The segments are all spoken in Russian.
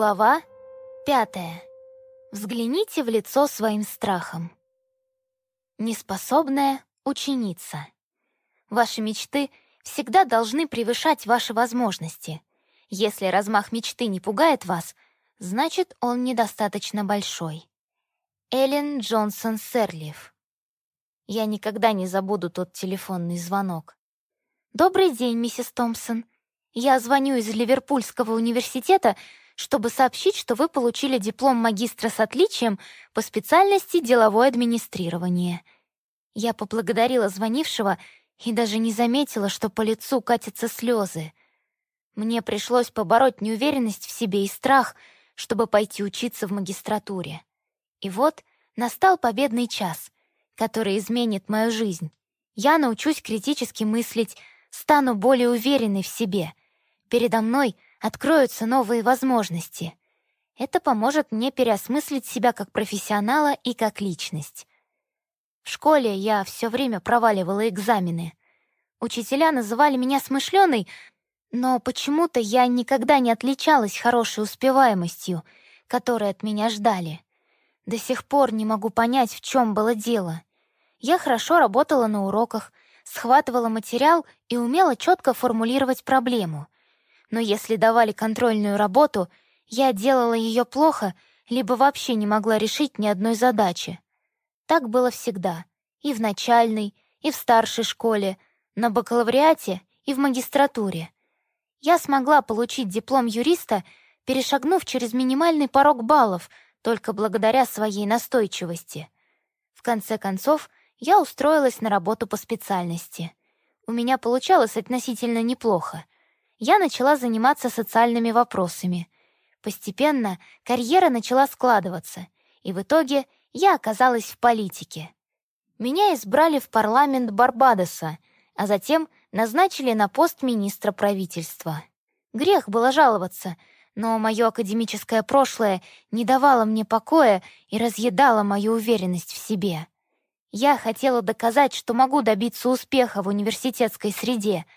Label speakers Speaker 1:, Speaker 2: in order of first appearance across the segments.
Speaker 1: Глава пятая. Взгляните в лицо своим страхом. Неспособная ученица. Ваши мечты всегда должны превышать ваши возможности. Если размах мечты не пугает вас, значит, он недостаточно большой. Эллен Джонсон Серлиф. Я никогда не забуду тот телефонный звонок. «Добрый день, миссис Томпсон. Я звоню из Ливерпульского университета, чтобы сообщить, что вы получили диплом магистра с отличием по специальности деловое администрирование. Я поблагодарила звонившего и даже не заметила, что по лицу катятся слезы. Мне пришлось побороть неуверенность в себе и страх, чтобы пойти учиться в магистратуре. И вот настал победный час, который изменит мою жизнь. Я научусь критически мыслить, стану более уверенной в себе. Передо мной — откроются новые возможности. Это поможет мне переосмыслить себя как профессионала и как личность. В школе я все время проваливала экзамены. Учителя называли меня смышленой, но почему-то я никогда не отличалась хорошей успеваемостью, которой от меня ждали. До сих пор не могу понять, в чем было дело. Я хорошо работала на уроках, схватывала материал и умела четко формулировать проблему — но если давали контрольную работу, я делала ее плохо, либо вообще не могла решить ни одной задачи. Так было всегда. И в начальной, и в старшей школе, на бакалавриате и в магистратуре. Я смогла получить диплом юриста, перешагнув через минимальный порог баллов, только благодаря своей настойчивости. В конце концов, я устроилась на работу по специальности. У меня получалось относительно неплохо я начала заниматься социальными вопросами. Постепенно карьера начала складываться, и в итоге я оказалась в политике. Меня избрали в парламент Барбадоса, а затем назначили на пост министра правительства. Грех было жаловаться, но мое академическое прошлое не давало мне покоя и разъедало мою уверенность в себе. Я хотела доказать, что могу добиться успеха в университетской среде —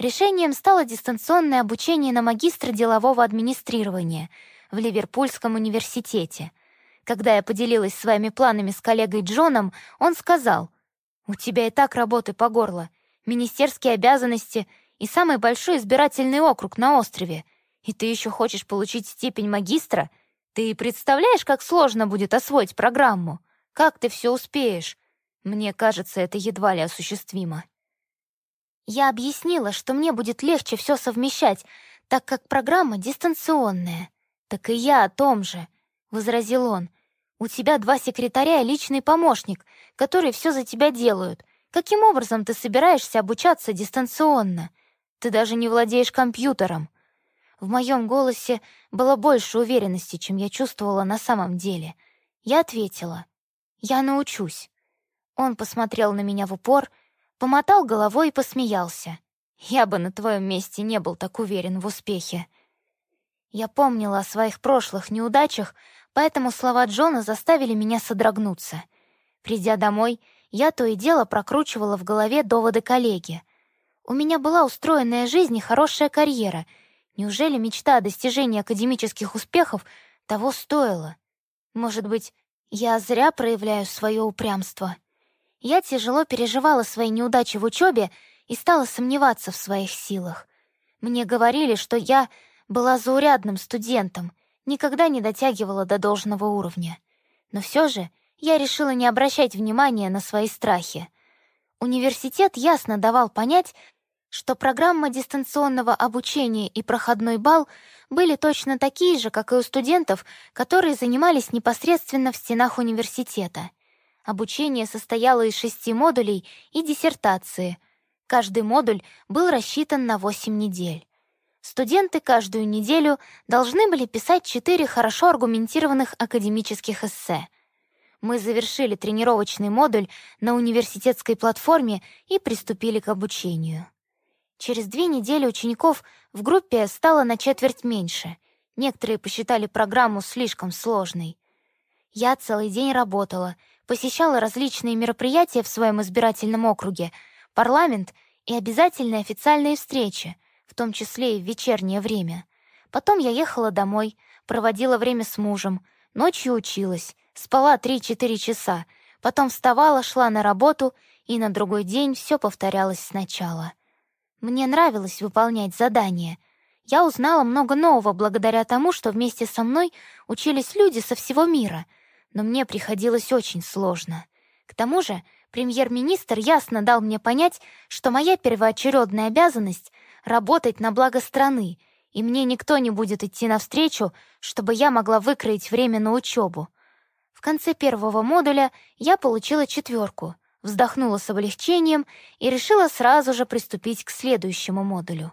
Speaker 1: Решением стало дистанционное обучение на магистра делового администрирования в Ливерпульском университете. Когда я поделилась своими планами с коллегой Джоном, он сказал, «У тебя и так работы по горло, министерские обязанности и самый большой избирательный округ на острове. И ты еще хочешь получить степень магистра? Ты представляешь, как сложно будет освоить программу? Как ты все успеешь? Мне кажется, это едва ли осуществимо». Я объяснила, что мне будет легче все совмещать, так как программа дистанционная. «Так и я о том же», — возразил он. «У тебя два секретаря и личный помощник, которые все за тебя делают. Каким образом ты собираешься обучаться дистанционно? Ты даже не владеешь компьютером». В моем голосе было больше уверенности, чем я чувствовала на самом деле. Я ответила. «Я научусь». Он посмотрел на меня в упор Помотал головой и посмеялся. Я бы на твоем месте не был так уверен в успехе. Я помнила о своих прошлых неудачах, поэтому слова Джона заставили меня содрогнуться. Придя домой, я то и дело прокручивала в голове доводы коллеги. У меня была устроенная жизнь и хорошая карьера. Неужели мечта о достижении академических успехов того стоила? Может быть, я зря проявляю свое упрямство?» Я тяжело переживала свои неудачи в учебе и стала сомневаться в своих силах. Мне говорили, что я была заурядным студентом, никогда не дотягивала до должного уровня. Но все же я решила не обращать внимания на свои страхи. Университет ясно давал понять, что программа дистанционного обучения и проходной бал были точно такие же, как и у студентов, которые занимались непосредственно в стенах университета — Обучение состояло из шести модулей и диссертации. Каждый модуль был рассчитан на 8 недель. Студенты каждую неделю должны были писать четыре хорошо аргументированных академических эссе. Мы завершили тренировочный модуль на университетской платформе и приступили к обучению. Через две недели учеников в группе стало на четверть меньше. Некоторые посчитали программу слишком сложной. Я целый день работала — посещала различные мероприятия в своем избирательном округе, парламент и обязательные официальные встречи, в том числе и в вечернее время. Потом я ехала домой, проводила время с мужем, ночью училась, спала 3-4 часа, потом вставала, шла на работу, и на другой день все повторялось сначала. Мне нравилось выполнять задания. Я узнала много нового благодаря тому, что вместе со мной учились люди со всего мира, но мне приходилось очень сложно. К тому же премьер-министр ясно дал мне понять, что моя первоочередная обязанность — работать на благо страны, и мне никто не будет идти навстречу, чтобы я могла выкроить время на учебу. В конце первого модуля я получила четверку, вздохнула с облегчением и решила сразу же приступить к следующему модулю.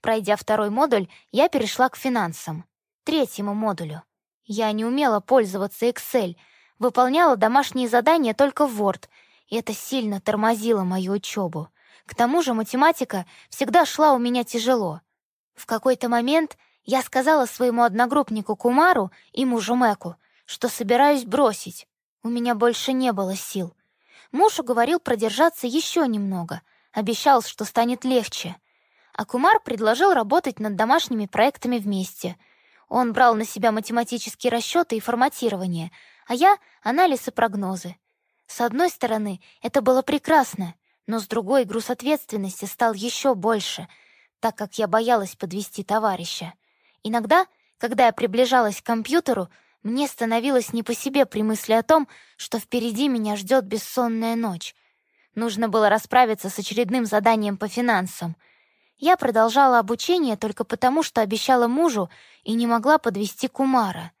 Speaker 1: Пройдя второй модуль, я перешла к финансам. Третьему модулю. Я не умела пользоваться Excel, выполняла домашние задания только в Word, и это сильно тормозило мою учебу. К тому же математика всегда шла у меня тяжело. В какой-то момент я сказала своему одногруппнику Кумару и мужу Мэку, что собираюсь бросить. У меня больше не было сил. Муж уговорил продержаться еще немного, обещал, что станет легче. А Кумар предложил работать над домашними проектами вместе. Он брал на себя математические расчеты и форматирование, а я — анализ и прогнозы. С одной стороны, это было прекрасно, но с другой груз ответственности стал еще больше, так как я боялась подвести товарища. Иногда, когда я приближалась к компьютеру, мне становилось не по себе при мысли о том, что впереди меня ждет бессонная ночь. Нужно было расправиться с очередным заданием по финансам. Я продолжала обучение только потому, что обещала мужу и не могла подвести Кумара.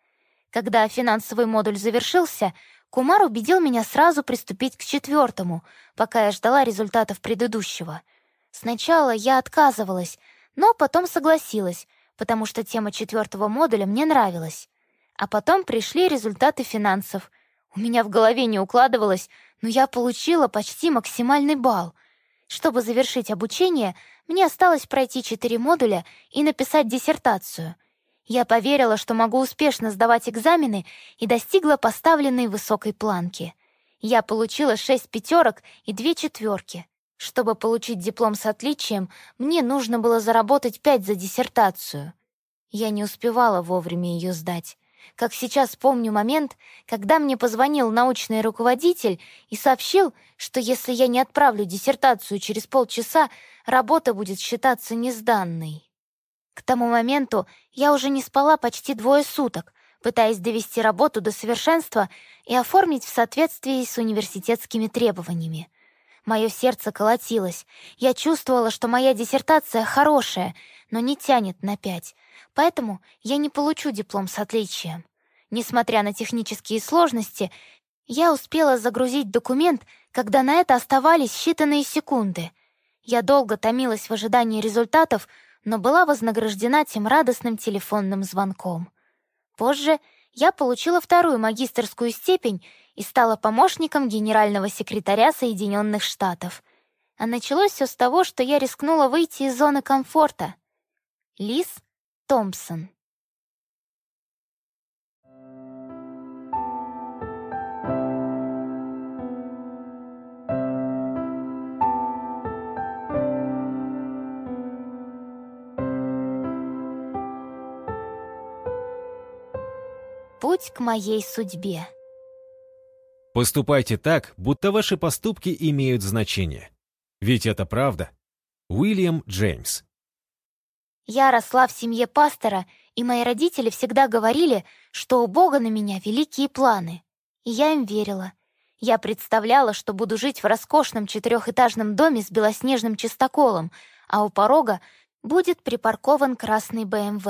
Speaker 1: Когда финансовый модуль завершился, Кумар убедил меня сразу приступить к четвертому, пока я ждала результатов предыдущего. Сначала я отказывалась, но потом согласилась, потому что тема четвертого модуля мне нравилась. А потом пришли результаты финансов. У меня в голове не укладывалось, но я получила почти максимальный балл. Чтобы завершить обучение, мне осталось пройти четыре модуля и написать диссертацию. Я поверила, что могу успешно сдавать экзамены и достигла поставленной высокой планки. Я получила шесть пятерок и две четверки. Чтобы получить диплом с отличием, мне нужно было заработать пять за диссертацию. Я не успевала вовремя ее сдать. Как сейчас помню момент, когда мне позвонил научный руководитель и сообщил, что если я не отправлю диссертацию через полчаса, работа будет считаться несданной. К тому моменту я уже не спала почти двое суток, пытаясь довести работу до совершенства и оформить в соответствии с университетскими требованиями. Мое сердце колотилось. Я чувствовала, что моя диссертация хорошая, но не тянет на пять, поэтому я не получу диплом с отличием. Несмотря на технические сложности, я успела загрузить документ, когда на это оставались считанные секунды. Я долго томилась в ожидании результатов, но была вознаграждена тем радостным телефонным звонком. Позже я получила вторую магистерскую степень и стала помощником генерального секретаря Соединенных Штатов. А началось все с того, что я рискнула выйти из зоны комфорта. Лиз Томпсон. Путь к моей судьбе.
Speaker 2: Поступайте так, будто ваши поступки имеют значение. Ведь это правда. Уильям Джеймс.
Speaker 1: Я росла в семье пастора, и мои родители всегда говорили, что у Бога на меня великие планы. И я им верила. Я представляла, что буду жить в роскошном четырехэтажном доме с белоснежным чистоколом, а у порога будет припаркован красный БМВ.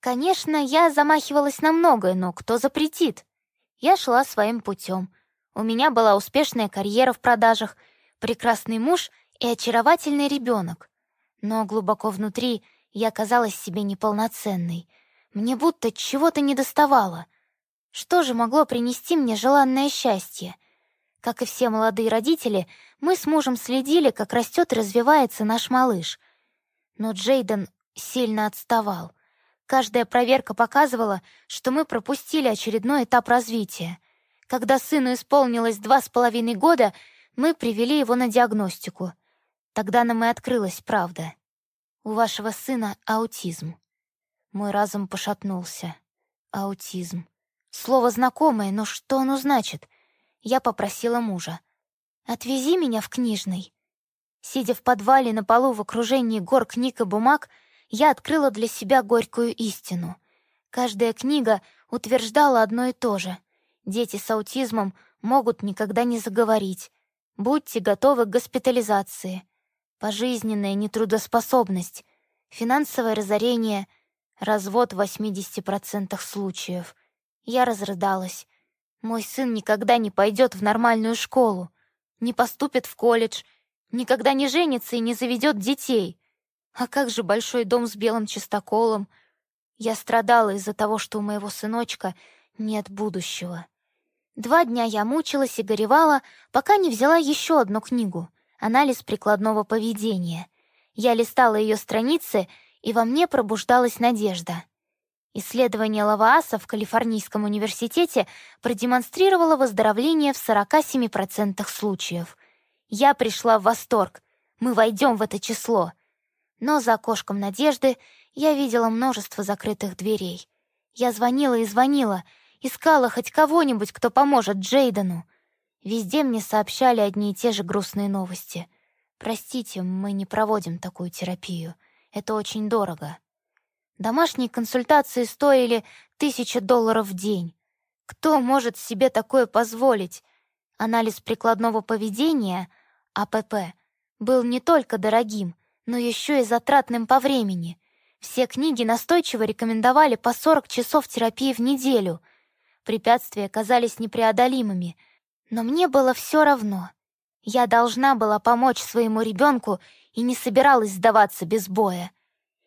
Speaker 1: Конечно, я замахивалась на многое, но кто запретит? Я шла своим путем. У меня была успешная карьера в продажах, прекрасный муж и очаровательный ребенок. Но глубоко внутри я казалась себе неполноценной. Мне будто чего-то недоставало. Что же могло принести мне желанное счастье? Как и все молодые родители, мы с мужем следили, как растет и развивается наш малыш. Но Джейден сильно отставал. Каждая проверка показывала, что мы пропустили очередной этап развития. Когда сыну исполнилось два с половиной года, мы привели его на диагностику — Тогда нам и открылась правда. У вашего сына аутизм. Мой разум пошатнулся. Аутизм. Слово знакомое, но что оно значит? Я попросила мужа. «Отвези меня в книжный». Сидя в подвале на полу в окружении гор книг и бумаг, я открыла для себя горькую истину. Каждая книга утверждала одно и то же. Дети с аутизмом могут никогда не заговорить. Будьте готовы к госпитализации. Пожизненная нетрудоспособность, финансовое разорение, развод в 80% случаев. Я разрыдалась. Мой сын никогда не пойдет в нормальную школу, не поступит в колледж, никогда не женится и не заведет детей. А как же большой дом с белым чистоколом? Я страдала из-за того, что у моего сыночка нет будущего. Два дня я мучилась и горевала, пока не взяла еще одну книгу «Анализ прикладного поведения». Я листала ее страницы, и во мне пробуждалась надежда. Исследование Лавааса в Калифорнийском университете продемонстрировало выздоровление в 47% случаев. Я пришла в восторг. Мы войдем в это число. Но за окошком надежды я видела множество закрытых дверей. Я звонила и звонила, искала хоть кого-нибудь, кто поможет Джейдену. Везде мне сообщали одни и те же грустные новости. «Простите, мы не проводим такую терапию. Это очень дорого». Домашние консультации стоили тысяча долларов в день. Кто может себе такое позволить? Анализ прикладного поведения, АПП, был не только дорогим, но еще и затратным по времени. Все книги настойчиво рекомендовали по 40 часов терапии в неделю. Препятствия казались непреодолимыми, но мне было все равно. Я должна была помочь своему ребенку и не собиралась сдаваться без боя.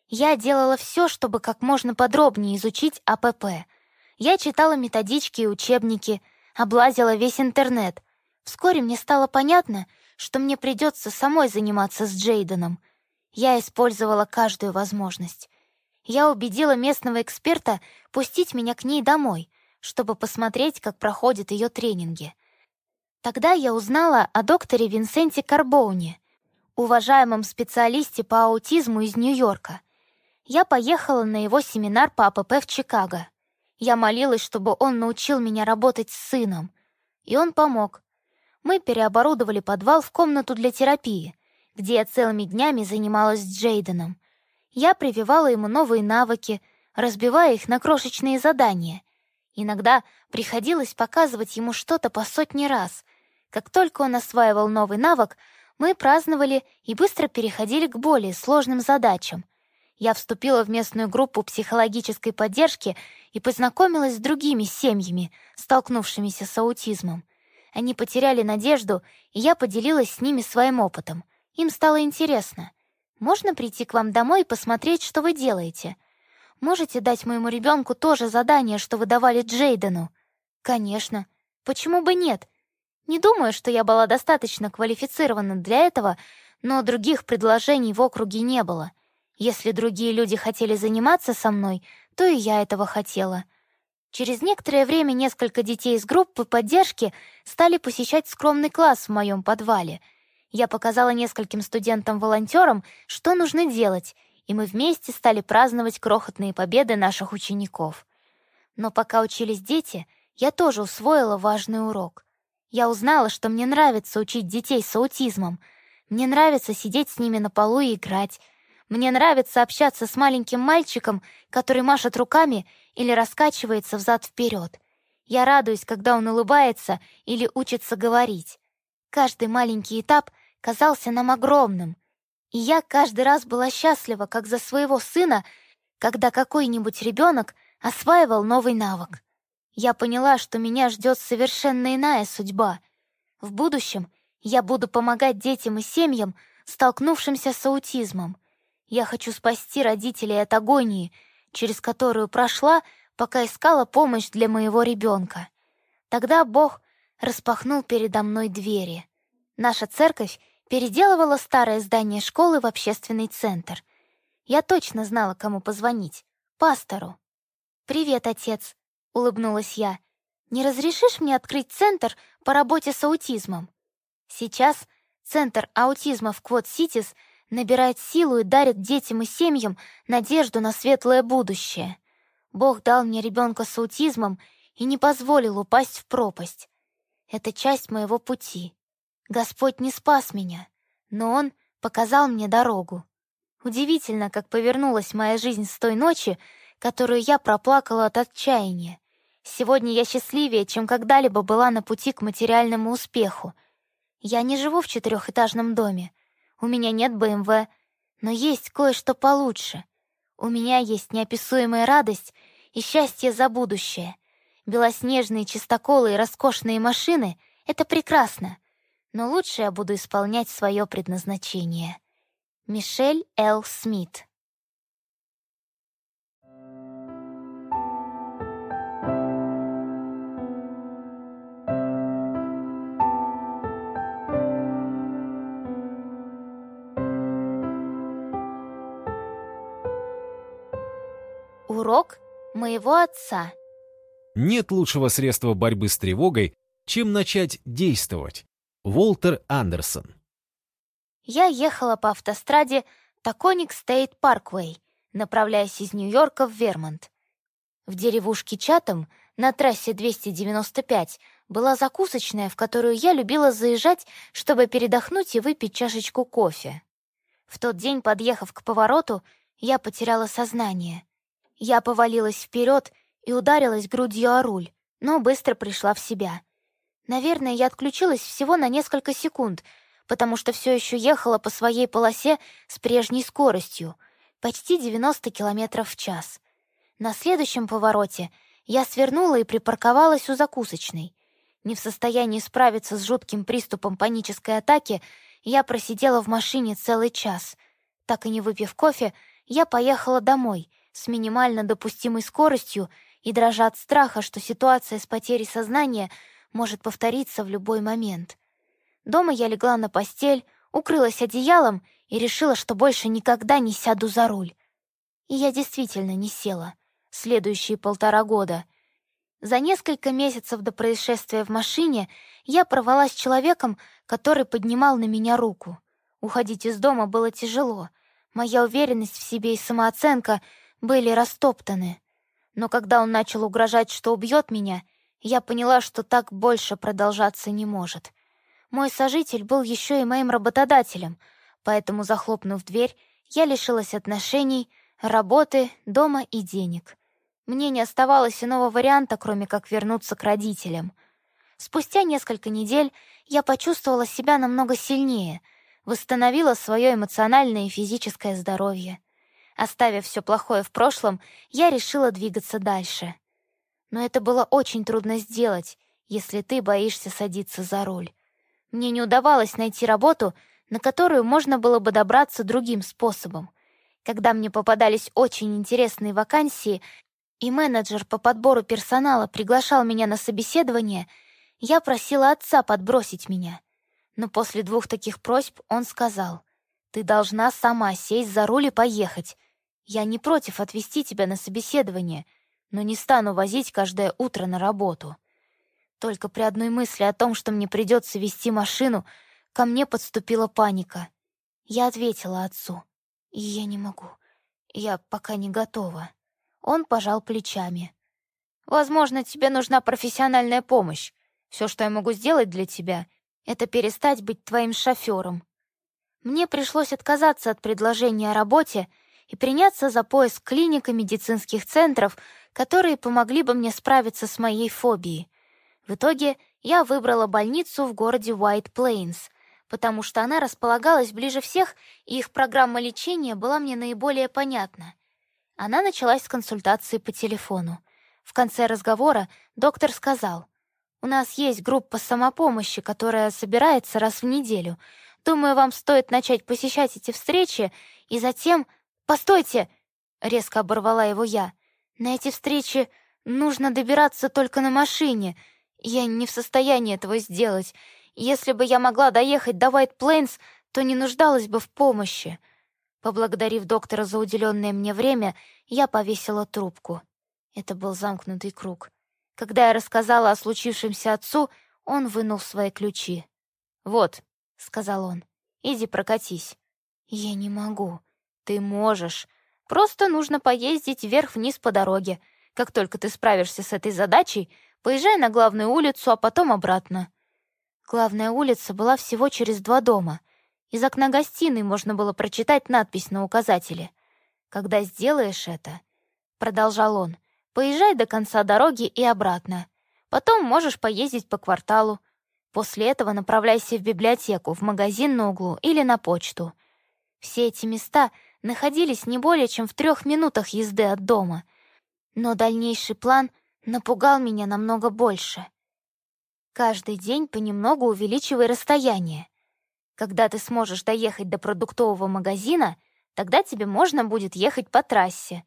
Speaker 1: Я делала все, чтобы как можно подробнее изучить АПП. Я читала методички и учебники, облазила весь интернет. Вскоре мне стало понятно, что мне придется самой заниматься с Джейденом. Я использовала каждую возможность. Я убедила местного эксперта пустить меня к ней домой, чтобы посмотреть, как проходят ее тренинги. Тогда я узнала о докторе Винсенте Карбоуне, уважаемом специалисте по аутизму из Нью-Йорка я поехала на его семинар по АПП в Чикаго. Я молилась, чтобы он научил меня работать с сыном. И он помог. Мы переоборудовали подвал в комнату для терапии, где я целыми днями занималась с Джейденом. Я прививала ему новые навыки, разбивая их на крошечные задания. Иногда приходилось показывать ему что-то по сотни раз. Как только он осваивал новый навык, мы праздновали и быстро переходили к более сложным задачам — я вступила в местную группу психологической поддержки и познакомилась с другими семьями, столкнувшимися с аутизмом. Они потеряли надежду, и я поделилась с ними своим опытом. Им стало интересно. «Можно прийти к вам домой и посмотреть, что вы делаете? Можете дать моему ребенку то же задание, что вы давали Джейдену?» «Конечно. Почему бы нет?» Не думаю, что я была достаточно квалифицирована для этого, но других предложений в округе не было. Если другие люди хотели заниматься со мной, то и я этого хотела. Через некоторое время несколько детей из группы поддержки стали посещать скромный класс в моем подвале. Я показала нескольким студентам-волонтерам, что нужно делать, и мы вместе стали праздновать крохотные победы наших учеников. Но пока учились дети, я тоже усвоила важный урок. Я узнала, что мне нравится учить детей с аутизмом. Мне нравится сидеть с ними на полу и играть, мне нравится общаться с маленьким мальчиком, который машет руками или раскачивается взад-вперед. Я радуюсь, когда он улыбается или учится говорить. Каждый маленький этап казался нам огромным. И я каждый раз была счастлива, как за своего сына, когда какой-нибудь ребенок осваивал новый навык. Я поняла, что меня ждет совершенно иная судьба. В будущем я буду помогать детям и семьям, столкнувшимся с аутизмом — я хочу спасти родителей от агонии, через которую прошла, пока искала помощь для моего ребенка. Тогда Бог распахнул передо мной двери. Наша церковь переделывала старое здание школы в общественный центр. Я точно знала, кому позвонить. Пастору. «Привет, отец», — улыбнулась я. «Не разрешишь мне открыть центр по работе с аутизмом?» Сейчас Центр аутизма в Квот-Ситис набирает силу и дарит детям и семьям надежду на светлое будущее. Бог дал мне ребенка с аутизмом и не позволил упасть в пропасть. Это часть моего пути. Господь не спас меня, но Он показал мне дорогу. Удивительно, как повернулась моя жизнь с той ночи, которую я проплакала от отчаяния. Сегодня я счастливее, чем когда-либо была на пути к материальному успеху. Я не живу в четырехэтажном доме. У меня нет БМВ, но есть кое-что получше. У меня есть неописуемая радость и счастье за будущее. Белоснежные чистоколы и роскошные машины — это прекрасно, но лучше я буду исполнять свое предназначение. Мишель Л. Смит Урок моего отца.
Speaker 2: Нет лучшего средства борьбы с тревогой, чем начать действовать. Волтер Андерсон.
Speaker 1: Я ехала по автостраде Таконик Стейт Парквей, направляясь из Нью-Йорка в Вермонт. В деревушке Чатам на трассе 295 была закусочная, в которую я любила заезжать, чтобы передохнуть и выпить чашечку кофе. В тот день, подъехав к повороту, я потеряла сознание. Я повалилась вперед и ударилась грудью о руль, но быстро пришла в себя. Наверное, я отключилась всего на несколько секунд, потому что все еще ехала по своей полосе с прежней скоростью, почти 90 км в час. На следующем повороте я свернула и припарковалась у закусочной. Не в состоянии справиться с жутким приступом панической атаки, я просидела в машине целый час. Так и не выпив кофе, я поехала домой — с минимально допустимой скоростью и дрожа от страха, что ситуация с потерей сознания может повториться в любой момент. Дома я легла на постель, укрылась одеялом и решила, что больше никогда не сяду за руль. И я действительно не села. Следующие полтора года. За несколько месяцев до происшествия в машине я порвалась с человеком, который поднимал на меня руку. Уходить из дома было тяжело. Моя уверенность в себе и самооценка — были растоптаны. Но когда он начал угрожать, что убьет меня, я поняла, что так больше продолжаться не может. Мой сожитель был еще и моим работодателем, поэтому, захлопнув дверь, я лишилась отношений, работы, дома и денег. Мне не оставалось иного варианта, кроме как вернуться к родителям. Спустя несколько недель я почувствовала себя намного сильнее, восстановила свое эмоциональное и физическое здоровье. Оставив все плохое в прошлом, я решила двигаться дальше. Но это было очень трудно сделать, если ты боишься садиться за руль. Мне не удавалось найти работу, на которую можно было бы добраться другим способом. Когда мне попадались очень интересные вакансии, и менеджер по подбору персонала приглашал меня на собеседование, я просила отца подбросить меня. Но после двух таких просьб он сказал, «Ты должна сама сесть за руль и поехать. Я не против отвезти тебя на собеседование, но не стану возить каждое утро на работу. Только при одной мысли о том, что мне придется вести машину, ко мне подступила паника. Я ответила отцу. «Я не могу. Я пока не готова». Он пожал плечами. «Возможно, тебе нужна профессиональная помощь. Все, что я могу сделать для тебя, это перестать быть твоим шофером». Мне пришлось отказаться от предложения о работе, и приняться за поиск клиник и медицинских центров, которые помогли бы мне справиться с моей фобией. В итоге я выбрала больницу в городе White Plains, потому что она располагалась ближе всех, и их программа лечения была мне наиболее понятна. Она началась с консультации по телефону. В конце разговора доктор сказал, «У нас есть группа самопомощи, которая собирается раз в неделю. Думаю, вам стоит начать посещать эти встречи и затем «Постойте!» — резко оборвала его я. «На эти встречи нужно добираться только на машине. Я не в состоянии этого сделать. Если бы я могла доехать до White Plains, то не нуждалась бы в помощи». Поблагодарив доктора за уделенное мне время, я повесила трубку. Это был замкнутый круг. Когда я рассказала о случившемся отцу, он вынул свои ключи. «Вот», — сказал он, — «иди прокатись». «Я не могу». «Ты можешь. Просто нужно поездить вверх-вниз по дороге. Как только ты справишься с этой задачей, поезжай на главную улицу, а потом обратно». Главная улица была всего через два дома. Из окна гостиной можно было прочитать надпись на указателе. «Когда сделаешь это», — продолжал он, — «поезжай до конца дороги и обратно. Потом можешь поездить по кварталу. После этого направляйся в библиотеку, в магазин на углу или на почту. Все эти места находились не более чем в трех минутах езды от дома. Но дальнейший план напугал меня намного больше. Каждый день понемногу увеличивай расстояние. Когда ты сможешь доехать до продуктового магазина, тогда тебе можно будет ехать по трассе.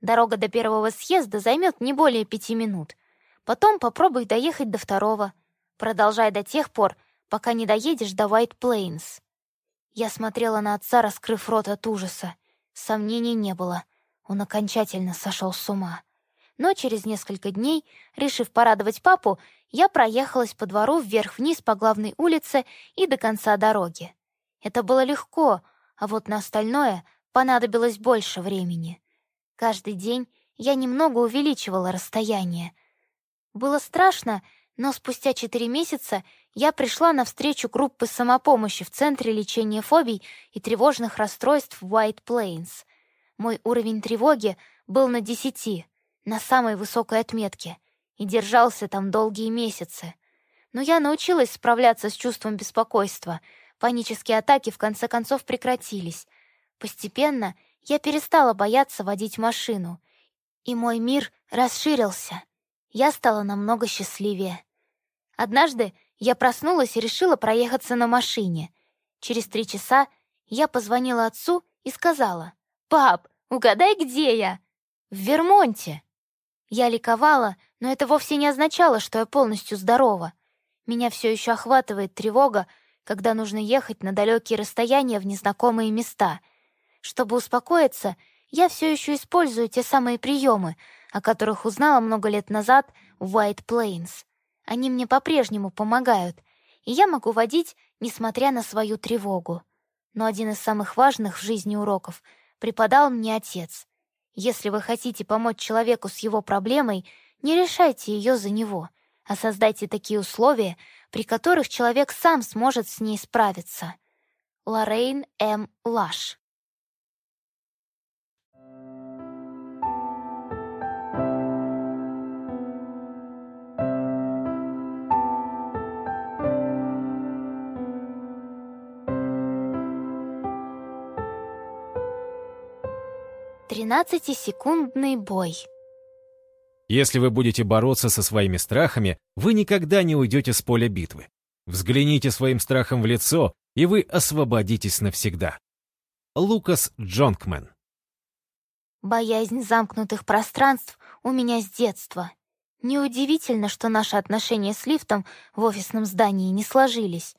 Speaker 1: Дорога до первого съезда займет не более пяти минут. Потом попробуй доехать до второго. Продолжай до тех пор, пока не доедешь до White Plains. Я смотрела на отца, раскрыв рот от ужаса. Сомнений не было. Он окончательно сошел с ума. Но через несколько дней, решив порадовать папу, я проехалась по двору вверх-вниз по главной улице и до конца дороги. Это было легко, а вот на остальное понадобилось больше времени. Каждый день я немного увеличивала расстояние. Было страшно, но спустя четыре месяца я пришла на встречу группы самопомощи в Центре лечения фобий и тревожных расстройств White Plains. Мой уровень тревоги был на десяти — на самой высокой отметке, и держался там долгие месяцы. Но я научилась справляться с чувством беспокойства. Панические атаки в конце концов прекратились. Постепенно я перестала бояться водить машину, и мой мир расширился. Я стала намного счастливее. Однажды я проснулась и решила проехаться на машине. Через три часа я позвонила отцу и сказала, «Пап, угадай, где я?» «В Вермонте». Я ликовала, но это вовсе не означало, что я полностью здорова. Меня все еще охватывает тревога, когда нужно ехать на далекие расстояния в незнакомые места. Чтобы успокоиться, я все еще использую те самые приемы, о которых узнала много лет назад в White Plains. Они мне по-прежнему помогают, и я могу водить, несмотря на свою тревогу. Но один из самых важных в жизни уроков преподал мне отец. Если вы хотите помочь человеку с его проблемой, не решайте ее за него, а создайте такие условия, при которых человек сам сможет с ней справиться. Лоррейн М. Лаш 13-секундный бой.
Speaker 2: Если вы будете бороться со своими страхами, вы никогда не уйдете с поля битвы. Взгляните своим страхом в лицо, и вы освободитесь навсегда. Лукас Джонкмен
Speaker 1: Боязнь замкнутых пространств у меня с детства. Неудивительно, что наши отношения с лифтом в офисном здании не сложились.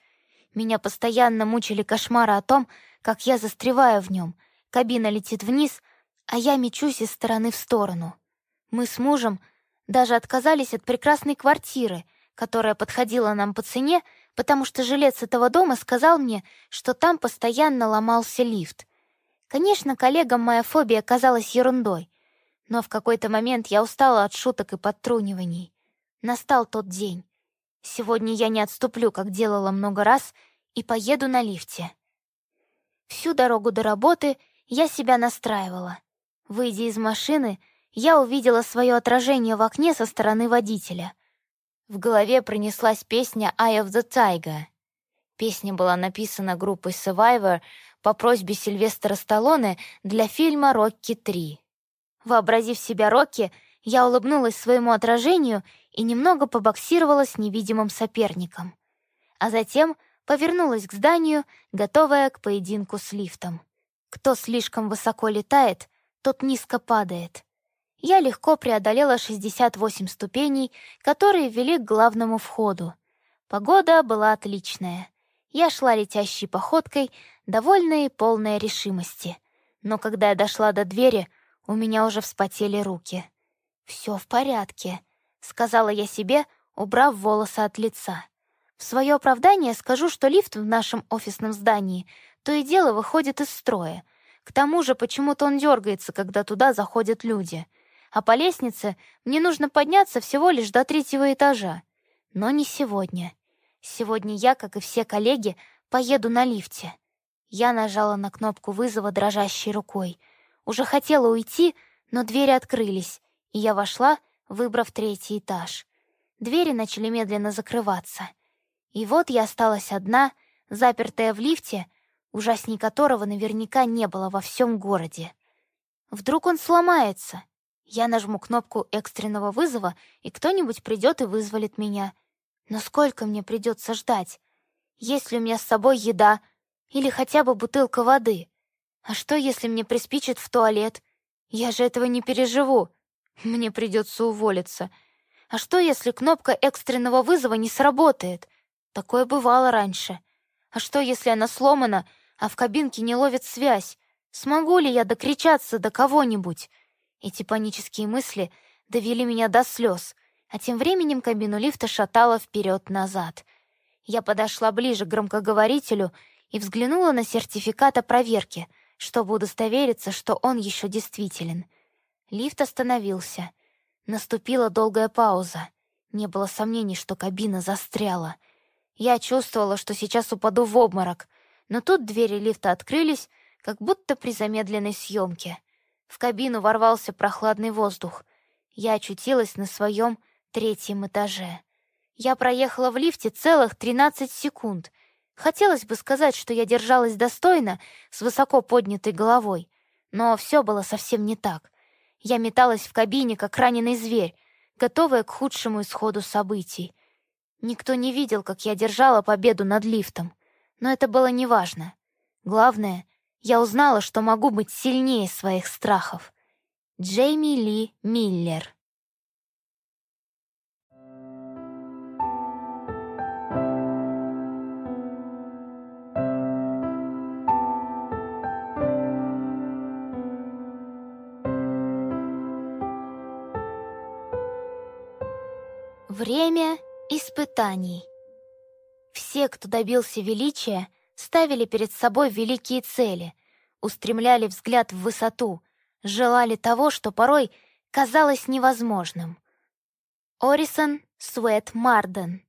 Speaker 1: Меня постоянно мучили кошмары о том, как я застреваю в нем. Кабина летит вниз, а я мечусь из стороны в сторону. Мы с мужем даже отказались от прекрасной квартиры, которая подходила нам по цене, потому что жилец этого дома сказал мне, что там постоянно ломался лифт. Конечно, коллегам моя фобия казалась ерундой, но в какой-то момент я устала от шуток и подтруниваний. Настал тот день. Сегодня я не отступлю, как делала много раз, и поеду на лифте. Всю дорогу до работы я себя настраивала — Выйдя из машины, я увидела свое отражение в окне со стороны водителя. В голове пронеслась песня «Eye of the Tiger». Песня была написана группой Survivor по просьбе Сильвестра Сталлоне для фильма «Рокки 3». Вообразив себя Рокки, я улыбнулась своему отражению и немного побоксировала с невидимым соперником. А затем повернулась к зданию, готовая к поединку с лифтом. Кто слишком высоко летает, тот низко падает. Я легко преодолела 68 ступеней, которые вели к главному входу. Погода была отличная. Я шла летящей походкой, довольная и полная решимости. Но когда я дошла до двери, у меня уже вспотели руки. «Все в порядке», — сказала я себе, убрав волосы от лица. В свое оправдание скажу, что лифт в нашем офисном здании то и дело выходит из строя. К тому же почему-то он дергается, когда туда заходят люди. А по лестнице мне нужно подняться всего лишь до третьего этажа. Но не сегодня. Сегодня я, как и все коллеги, поеду на лифте. Я нажала на кнопку вызова дрожащей рукой. Уже хотела уйти, но двери открылись, и я вошла, выбрав третий этаж. Двери начали медленно закрываться. И вот я осталась одна, запертая в лифте, ужасней которого наверняка не было во всем городе. Вдруг он сломается. Я нажму кнопку экстренного вызова, и кто-нибудь придет и вызволит меня. Но сколько мне придется ждать? Есть ли у меня с собой еда или хотя бы бутылка воды? А что, если мне приспичит в туалет? Я же этого не переживу. Мне придется уволиться. А что, если кнопка экстренного вызова не сработает? Такое бывало раньше. А что, если она сломана, а в кабинке не ловит связь? Смогу ли я докричаться до кого-нибудь? Эти панические мысли довели меня до слез, а тем временем кабину лифта шатало вперед-назад. Я подошла ближе к громкоговорителю и взглянула на сертификат о проверке, чтобы удостовериться, что он еще действителен. Лифт остановился. Наступила долгая пауза. Не было сомнений, что кабина застряла — я чувствовала, что сейчас упаду в обморок, но тут двери лифта открылись, как будто при замедленной съемке. В кабину ворвался прохладный воздух. Я очутилась на своем третьем этаже. Я проехала в лифте целых 13 секунд. Хотелось бы сказать, что я держалась достойно, с высоко поднятой головой, но все было совсем не так. Я металась в кабине, как раненый зверь, готовая к худшему исходу событий. Никто не видел, как я держала победу над лифтом, но это было неважно. Главное, я узнала, что могу быть сильнее своих страхов. Джейми Ли Миллер Время Испытаний. Все, кто добился величия, ставили перед собой великие цели, устремляли взгляд в высоту, желали того, что порой казалось невозможным. Орисон Суэт Марден.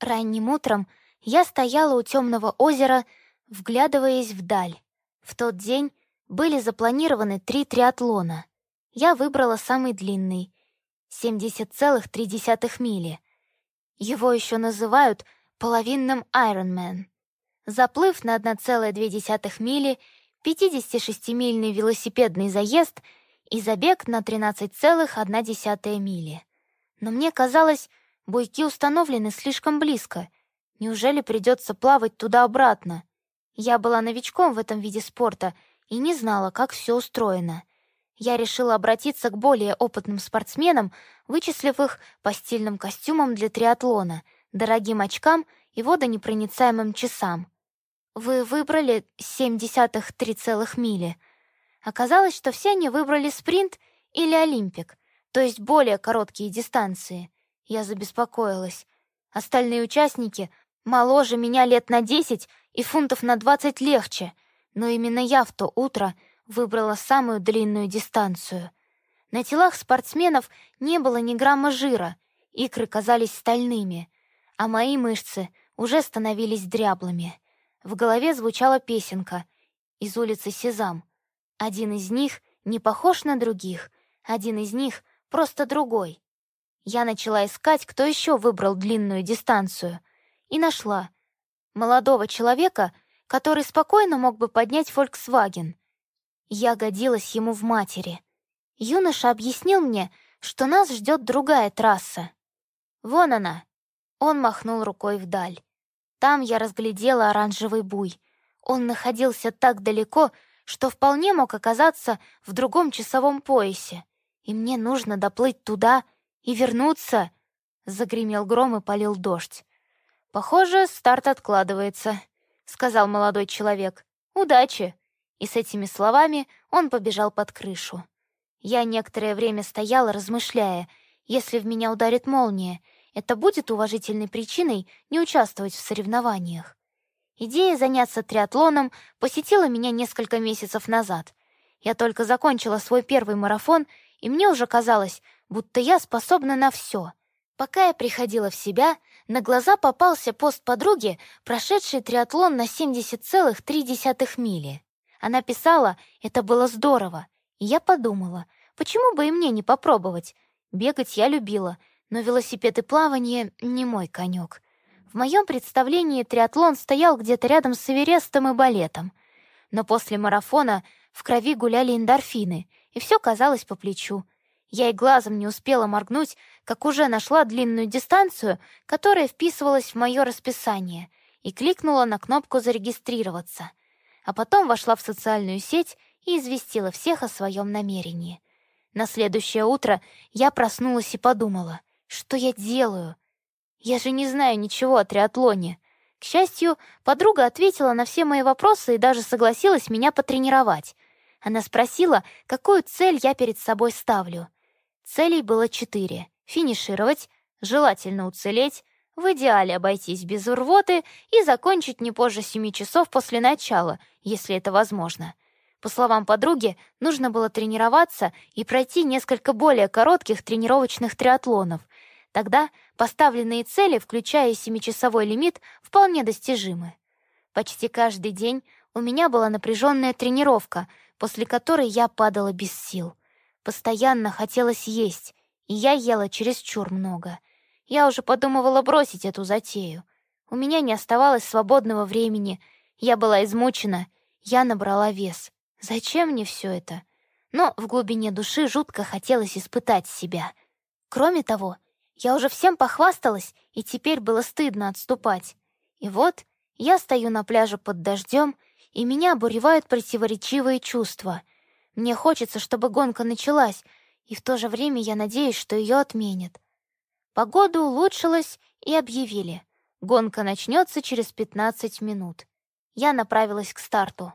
Speaker 1: Ранним утром я стояла у темного озера, вглядываясь вдаль. В тот день были запланированы три триатлона. Я выбрала самый длинный — 70,3 мили — его еще называют половинным Ironman. Заплыв на 1,2 мили, 56-мильный велосипедный заезд и забег на 13,1 мили. Но мне казалось, буйки установлены слишком близко. Неужели придется плавать туда-обратно? Я была новичком в этом виде спорта и не знала, как все устроено я решила обратиться к более опытным спортсменам, вычислив их по стильным костюмам для триатлона, дорогим очкам и водонепроницаемым часам. Вы выбрали 0,7 мили. Оказалось, что все они выбрали спринт или олимпик, то есть более короткие дистанции. Я забеспокоилась. Остальные участники моложе меня лет на 10 и фунтов на 20 легче, но именно я в то утро — выбрала самую длинную дистанцию. На телах спортсменов не было ни грамма жира, икры казались стальными, а мои мышцы уже становились дряблыми. В голове звучала песенка из улицы Сезам. Один из них не похож на других, один из них просто другой. Я начала искать, кто еще выбрал длинную дистанцию, и нашла молодого человека, который спокойно мог бы поднять Volkswagen. Я годилась ему в матери. Юноша объяснил мне, что нас ждет другая трасса. Вон она. Он махнул рукой вдаль. Там я разглядела оранжевый буй. Он находился так далеко, что вполне мог оказаться в другом часовом поясе. И мне нужно доплыть туда и вернуться. Загремел гром и полил дождь. «Похоже, старт откладывается», — сказал молодой человек. «Удачи!» и с этими словами он побежал под крышу. Я некоторое время стояла, размышляя, если в меня ударит молния, это будет уважительной причиной не участвовать в соревнованиях. Идея заняться триатлоном посетила меня несколько месяцев назад. Я только закончила свой первый марафон, и мне уже казалось, будто я способна на все. Пока я приходила в себя, на глаза попался пост подруги, прошедшей триатлон на 70,3 мили. Она писала, это было здорово, и я подумала, почему бы и мне не попробовать. Бегать я любила, но велосипед и плавание — не мой конек. В моем представлении триатлон стоял где-то рядом с Эверестом и балетом. Но после марафона в крови гуляли эндорфины, и все казалось по плечу. Я и глазом не успела моргнуть, как уже нашла длинную дистанцию, которая вписывалась в мое расписание, и кликнула на кнопку «Зарегистрироваться». А потом вошла в социальную сеть и известила всех о своем намерении. На следующее утро я проснулась и подумала, что я делаю? Я же не знаю ничего о триатлоне. К счастью, подруга ответила на все мои вопросы и даже согласилась меня потренировать. Она спросила, какую цель я перед собой ставлю. Целей было четыре. Финишировать, желательно уцелеть, в идеале обойтись без урвоты и закончить не позже семи часов после начала, если это возможно. По словам подруги, нужно было тренироваться и пройти несколько более коротких тренировочных триатлонов, Тогда поставленные цели, включая семичасовой лимит, вполне достижимы. Почти каждый день у меня была напряженная тренировка, после которой я падала без сил. Постоянно хотелось есть, и я ела чересчур много. Я уже подумывала бросить эту затею. У меня не оставалось свободного времени, я была измучена, я набрала вес. Зачем мне все это? Но в глубине души жутко хотелось испытать себя. Кроме того, я уже всем похвасталась, и теперь было стыдно отступать. И вот я стою на пляже под дождем, и меня обуревают противоречивые чувства. Мне хочется, чтобы гонка началась, и в то же время я надеюсь, что ее отменят. Погода улучшилась, и объявили. Гонка начнется через 15 минут. Я направилась к старту.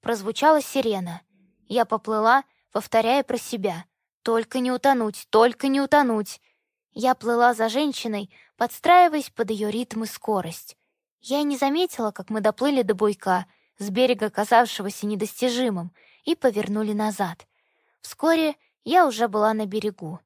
Speaker 1: Прозвучала сирена. Я поплыла, повторяя про себя. «Только не утонуть, только не утонуть!» Я плыла за женщиной, подстраиваясь под ее ритм и скорость. Я не заметила, как мы доплыли до буйка, с берега казавшегося недостижимым, и повернули назад. Вскоре я уже была на берегу.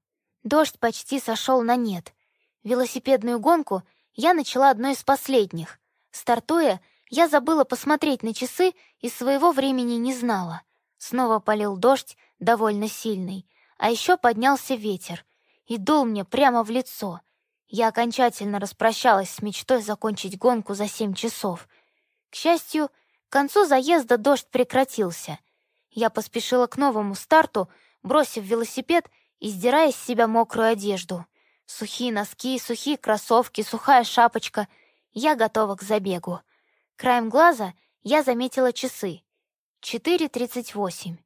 Speaker 1: Дождь почти сошел на нет. Велосипедную гонку я начала одной из последних. Стартуя, я забыла посмотреть на часы и своего времени не знала. Снова полил дождь, довольно сильный, а еще поднялся ветер, и дул мне прямо в лицо. Я окончательно распрощалась с мечтой закончить гонку за семь часов. К счастью, к концу заезда дождь прекратился. Я поспешила к новому старту, бросив велосипед и сдирая с себя мокрую одежду. Сухие носки, сухие кроссовки, сухая шапочка. Я готова к забегу. Краем глаза я заметила часы. 4.38.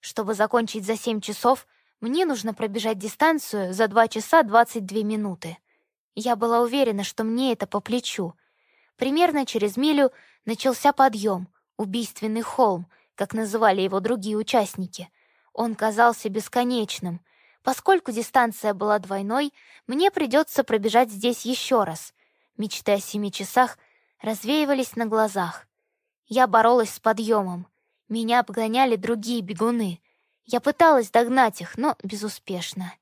Speaker 1: Чтобы закончить за семь часов, мне нужно пробежать дистанцию за 2 часа 22 минуты. Я была уверена, что мне это по плечу. Примерно через милю начался подъем, убийственный холм, как называли его другие участники. Он казался бесконечным. Поскольку дистанция была двойной, мне придется пробежать здесь еще раз. Мечты о семи часах развеивались на глазах. Я боролась с подъемом. Меня обгоняли другие бегуны. Я пыталась догнать их, но безуспешно.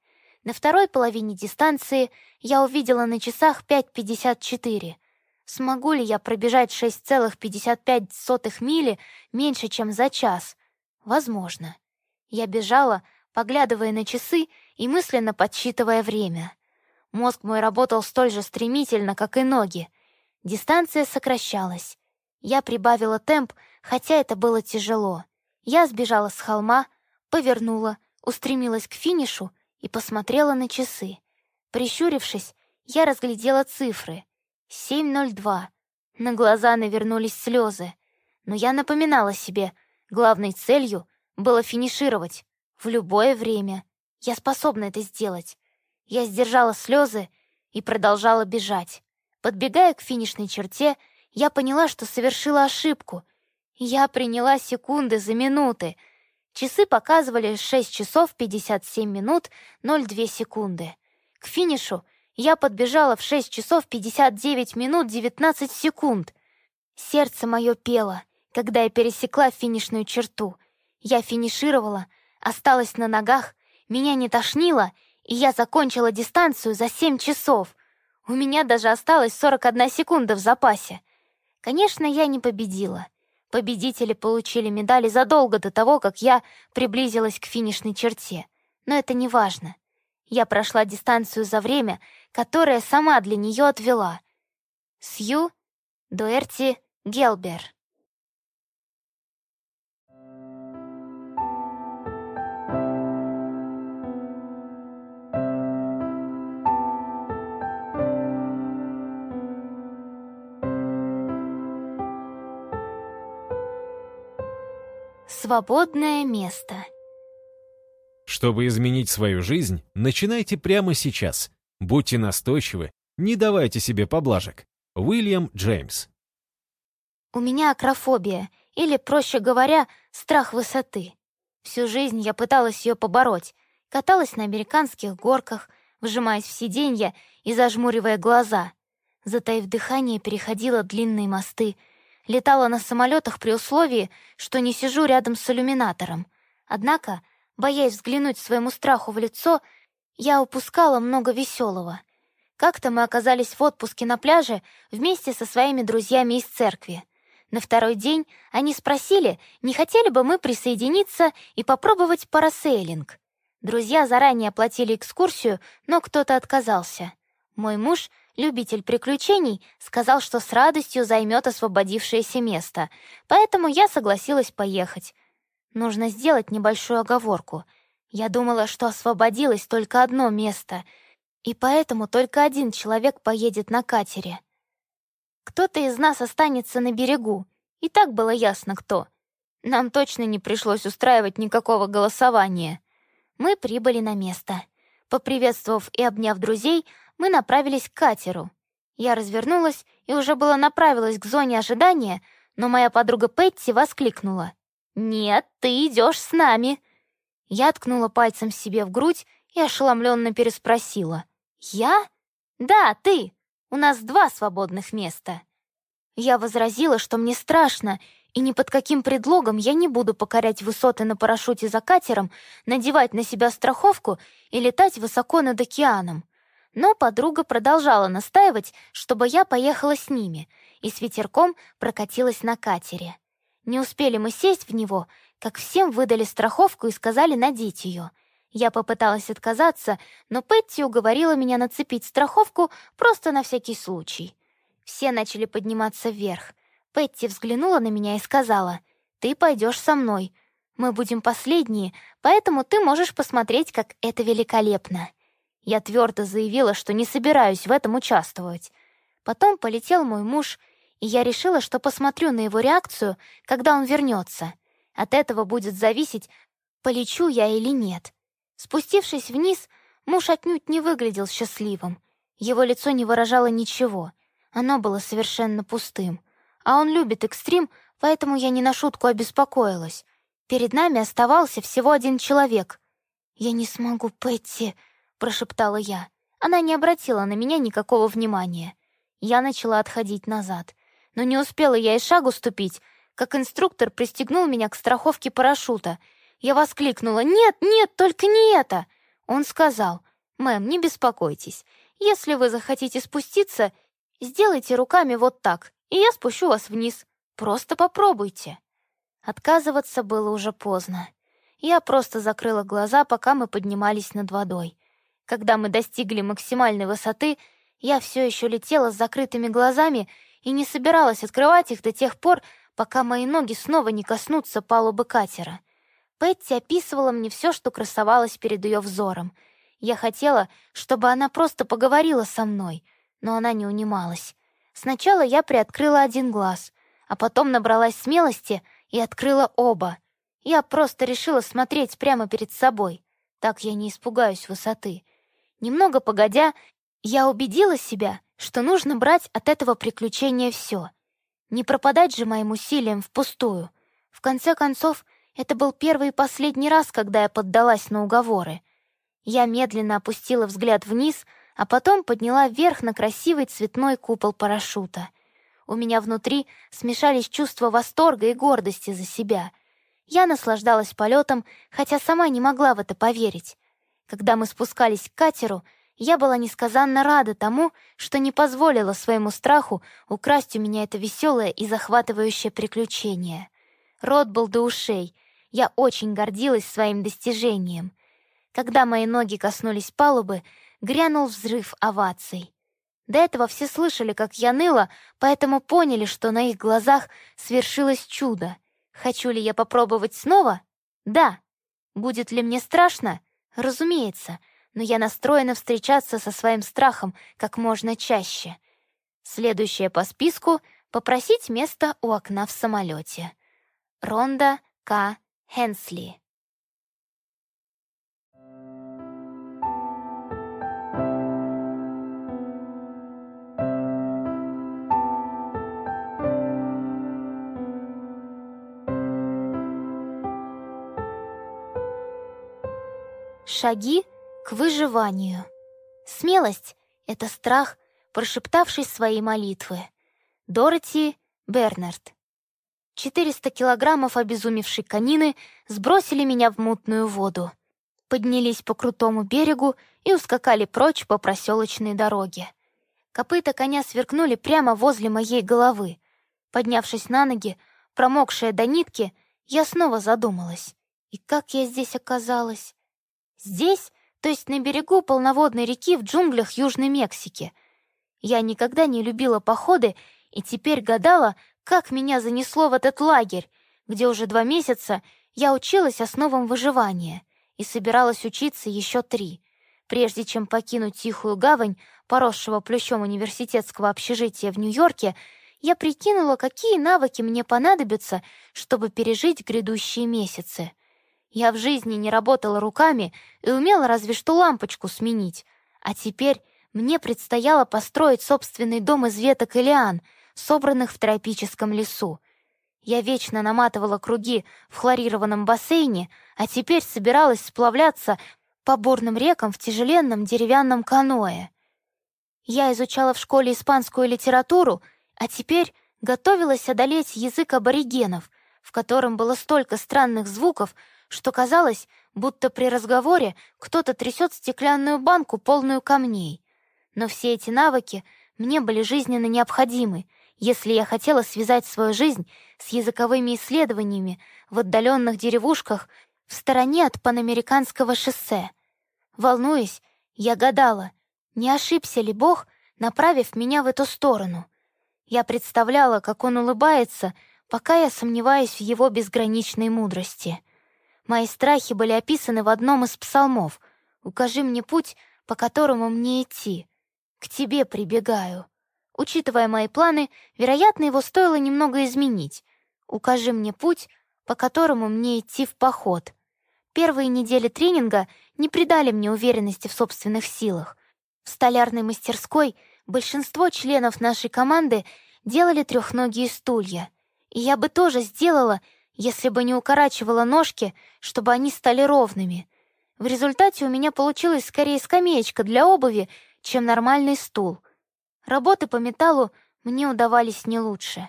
Speaker 1: На второй половине дистанции я увидела на часах 5.54. Смогу ли я пробежать 6,55 мили меньше, чем за час? Возможно. Я бежала, поглядывая на часы и мысленно подсчитывая время. Мозг мой работал столь же стремительно, как и ноги. Дистанция сокращалась. Я прибавила темп, хотя это было тяжело. Я сбежала с холма, повернула, устремилась к финишу и посмотрела на часы. Прищурившись, я разглядела цифры. 7.02. На глаза навернулись слезы. Но я напоминала себе, главной целью было финишировать. В любое время. Я способна это сделать. Я сдержала слезы и продолжала бежать. Подбегая к финишной черте, я поняла, что совершила ошибку. Я приняла секунды за минуты — Часы показывали 6 часов 57 минут 02 секунды. К финишу я подбежала в 6 часов 59 минут 19 секунд. Сердце мое пело, когда я пересекла финишную черту. Я финишировала, осталась на ногах, меня не тошнило, и я закончила дистанцию за 7 часов. У меня даже осталось 41 секунда в запасе. Конечно, я не победила. Победители получили медали задолго до того, как я приблизилась к финишной черте. Но это не важно. Я прошла дистанцию за время, которое сама для нее отвела. Сью Дуэрти Гелбер. Свободное место.
Speaker 2: Чтобы изменить свою жизнь, начинайте прямо сейчас. Будьте настойчивы, не давайте себе поблажек. Уильям Джеймс.
Speaker 1: У меня акрофобия, или, проще говоря, страх высоты. Всю жизнь я пыталась ее побороть. Каталась на американских горках, вжимаясь в сиденья и зажмуривая глаза. Затаив дыхание, переходила длинные мосты — летала на самолетах при условии, что не сижу рядом с иллюминатором. Однако, боясь взглянуть своему страху в лицо, я упускала много веселого. Как-то мы оказались в отпуске на пляже вместе со своими друзьями из церкви. На второй день они спросили, не хотели бы мы присоединиться и попробовать парасейлинг. Друзья заранее оплатили экскурсию, но кто-то отказался. Мой муж — любитель приключений, сказал, что с радостью займет освободившееся место, поэтому я согласилась поехать. Нужно сделать небольшую оговорку. Я думала, что освободилось только одно место, и поэтому только один человек поедет на катере. Кто-то из нас останется на берегу, и так было ясно, кто. Нам точно не пришлось устраивать никакого голосования. Мы прибыли на место. Поприветствовав и обняв друзей, мы направились к катеру. Я развернулась и уже было направилась к зоне ожидания, но моя подруга Петти воскликнула. «Нет, ты идешь с нами!» Я ткнула пальцем себе в грудь и ошеломленно переспросила. «Я? Да, ты! У нас два свободных места!» Я возразила, что мне страшно, и ни под каким предлогом я не буду покорять высоты на парашюте за катером, надевать на себя страховку и летать высоко над океаном. Но подруга продолжала настаивать, чтобы я поехала с ними, и с ветерком прокатилась на катере. Не успели мы сесть в него, как всем выдали страховку и сказали надеть ее. Я попыталась отказаться, но Петти уговорила меня нацепить страховку просто на всякий случай. Все начали подниматься вверх. Петти взглянула на меня и сказала, «Ты пойдешь со мной. Мы будем последние, поэтому ты можешь посмотреть, как это великолепно». Я твердо заявила, что не собираюсь в этом участвовать. Потом полетел мой муж, и я решила, что посмотрю на его реакцию, когда он вернется. От этого будет зависеть, полечу я или нет. Спустившись вниз, муж отнюдь не выглядел счастливым. Его лицо не выражало ничего. Оно было совершенно пустым. А он любит экстрим, поэтому я не на шутку обеспокоилась. Перед нами оставался всего один человек. «Я не смогу, Петти», — прошептала я. Она не обратила на меня никакого внимания. Я начала отходить назад. Но не успела я и шагу ступить, как инструктор пристегнул меня к страховке парашюта. Я воскликнула «Нет, нет, только не это!» Он сказал «Мэм, не беспокойтесь. Если вы захотите спуститься, сделайте руками вот так, и я спущу вас вниз. Просто попробуйте». Отказываться было уже поздно. Я просто закрыла глаза, пока мы поднимались над водой. Когда мы достигли максимальной высоты, я все еще летела с закрытыми глазами и не собиралась открывать их до тех пор, пока мои ноги снова не коснутся палубы катера. Петти описывала мне все, что красовалось перед ее взором. Я хотела, чтобы она просто поговорила со мной, но она не унималась. Сначала я приоткрыла один глаз, а потом набралась смелости и открыла оба. Я просто решила смотреть прямо перед собой. Так я не испугаюсь высоты. Немного погодя, я убедила себя, что нужно брать от этого приключения все. Не пропадать же моим усилиям впустую. В конце концов, это был первый и последний раз, когда я поддалась на уговоры. Я медленно опустила взгляд вниз, а потом подняла вверх на красивый цветной купол парашюта. У меня внутри смешались чувства восторга и гордости за себя. Я наслаждалась полетом, хотя сама не могла в это поверить. Когда мы спускались к катеру, я была несказанно рада тому, что не позволила своему страху украсть у меня это веселое и захватывающее приключение. Рот был до ушей. Я очень гордилась своим достижением. Когда мои ноги коснулись палубы, грянул взрыв оваций. До этого все слышали, как я ныла, поэтому поняли, что на их глазах свершилось чудо. Хочу ли я попробовать снова? Да. Будет ли мне страшно? Разумеется, но я настроена встречаться со своим страхом как можно чаще. Следующее по списку — попросить место у окна в самолете. Ронда К. Хенсли Шаги к выживанию. Смелость — это страх, прошептавший свои молитвы. Дороти Бернард. 400 килограммов обезумевшей конины сбросили меня в мутную воду. Поднялись по крутому берегу и ускакали прочь по проселочной дороге. Копыта коня сверкнули прямо возле моей головы. Поднявшись на ноги, промокшая до нитки, я снова задумалась. И как я здесь оказалась? Здесь, то есть на берегу полноводной реки в джунглях Южной Мексики. Я никогда не любила походы и теперь гадала, как меня занесло в этот лагерь, где уже два месяца я училась основам выживания и собиралась учиться еще три, прежде чем покинуть тихую гавань, поросшего плющом университетского общежития в Нью-Йорке, я прикинула, какие навыки мне понадобятся, чтобы пережить грядущие месяцы — я в жизни не работала руками и умела разве что лампочку сменить. А теперь мне предстояло построить собственный дом из веток и лиан, собранных в тропическом лесу. Я вечно наматывала круги в хлорированном бассейне, а теперь собиралась сплавляться по бурным рекам в тяжеленном деревянном каноэ. Я изучала в школе испанскую литературу, а теперь готовилась одолеть язык аборигенов, в котором было столько странных звуков, что казалось, будто при разговоре кто-то трясет стеклянную банку, полную камней. Но все эти навыки мне были жизненно необходимы, если я хотела связать свою жизнь с языковыми исследованиями в отдаленных деревушках в стороне от панамериканского шоссе. Волнуясь, я гадала, не ошибся ли Бог, направив меня в эту сторону. Я представляла, как Он улыбается, пока я сомневаюсь в Его безграничной мудрости — Мои страхи были описаны в одном из псалмов. «Укажи мне путь, по которому мне идти. К тебе прибегаю». Учитывая мои планы, вероятно, его стоило немного изменить. «Укажи мне путь, по которому мне идти в поход». Первые недели тренинга не придали мне уверенности в собственных силах. В столярной мастерской большинство членов нашей команды делали трехногие стулья. И я бы тоже сделала, если бы не укорачивала ножки, чтобы они стали ровными. В результате у меня получилась скорее скамеечка для обуви, чем нормальный стул. Работы по металлу мне удавались не лучше.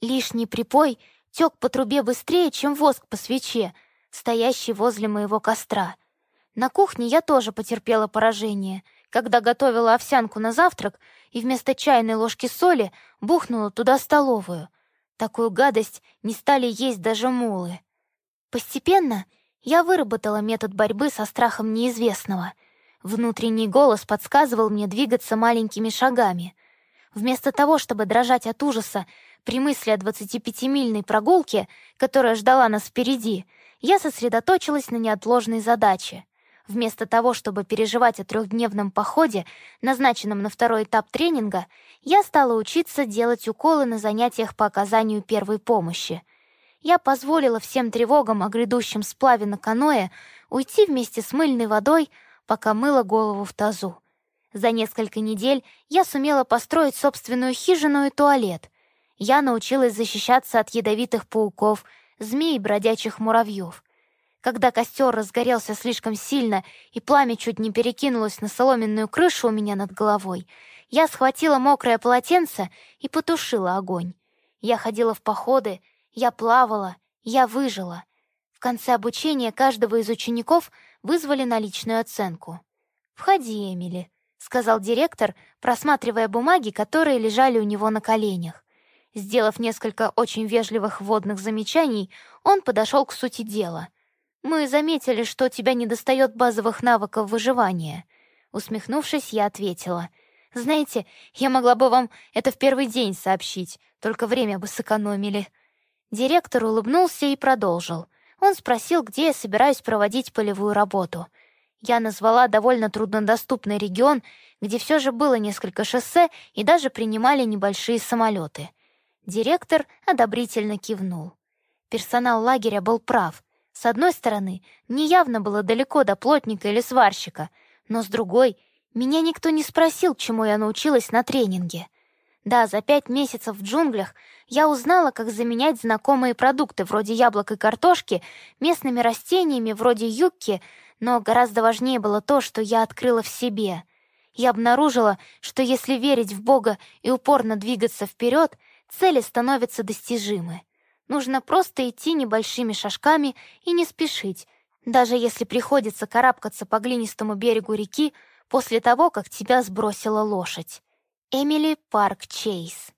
Speaker 1: Лишний припой тек по трубе быстрее, чем воск по свече, стоящий возле моего костра. На кухне я тоже потерпела поражение, когда готовила овсянку на завтрак и вместо чайной ложки соли бухнула туда столовую — Такую гадость не стали есть даже мулы. Постепенно я выработала метод борьбы со страхом неизвестного. Внутренний голос подсказывал мне двигаться маленькими шагами. Вместо того, чтобы дрожать от ужаса при мысли о 25-мильной прогулке, которая ждала нас впереди, я сосредоточилась на неотложной задаче. Вместо того, чтобы переживать о трехдневном походе, назначенном на второй этап тренинга, я стала учиться делать уколы на занятиях по оказанию первой помощи. Я позволила всем тревогам о грядущем сплаве на каное уйти вместе с мыльной водой, пока мыла голову в тазу. За несколько недель я сумела построить собственную хижину и туалет. Я научилась защищаться от ядовитых пауков, змей и бродячих муравьев — Когда костер разгорелся слишком сильно и пламя чуть не перекинулось на соломенную крышу у меня над головой, я схватила мокрое полотенце и потушила огонь. Я ходила в походы, я плавала, я выжила. В конце обучения каждого из учеников вызвали на личную оценку. «Входи, Эмили», — сказал директор, просматривая бумаги, которые лежали у него на коленях. Сделав несколько очень вежливых вводных замечаний, он подошел к сути дела. «Мы заметили, что тебя недостает базовых навыков выживания». Усмехнувшись, я ответила. «Знаете, я могла бы вам это в первый день сообщить, только время бы сэкономили». Директор улыбнулся и продолжил. Он спросил, где я собираюсь проводить полевую работу. Я назвала довольно труднодоступный регион, где все же было несколько шоссе и даже принимали небольшие самолеты. Директор одобрительно кивнул. Персонал лагеря был прав. С одной стороны, мне явно было далеко до плотника или сварщика, но с другой, меня никто не спросил, чему я научилась на тренинге. Да, за пять месяцев в джунглях я узнала, как заменять знакомые продукты вроде яблок и картошки местными растениями вроде юкки, но гораздо важнее было то, что я открыла в себе. Я обнаружила, что если верить в Бога и упорно двигаться вперед, цели становятся достижимы. Нужно просто идти небольшими шажками и не спешить, даже если приходится карабкаться по глинистому берегу реки после того, как тебя сбросила лошадь. Эмили Парк Чейз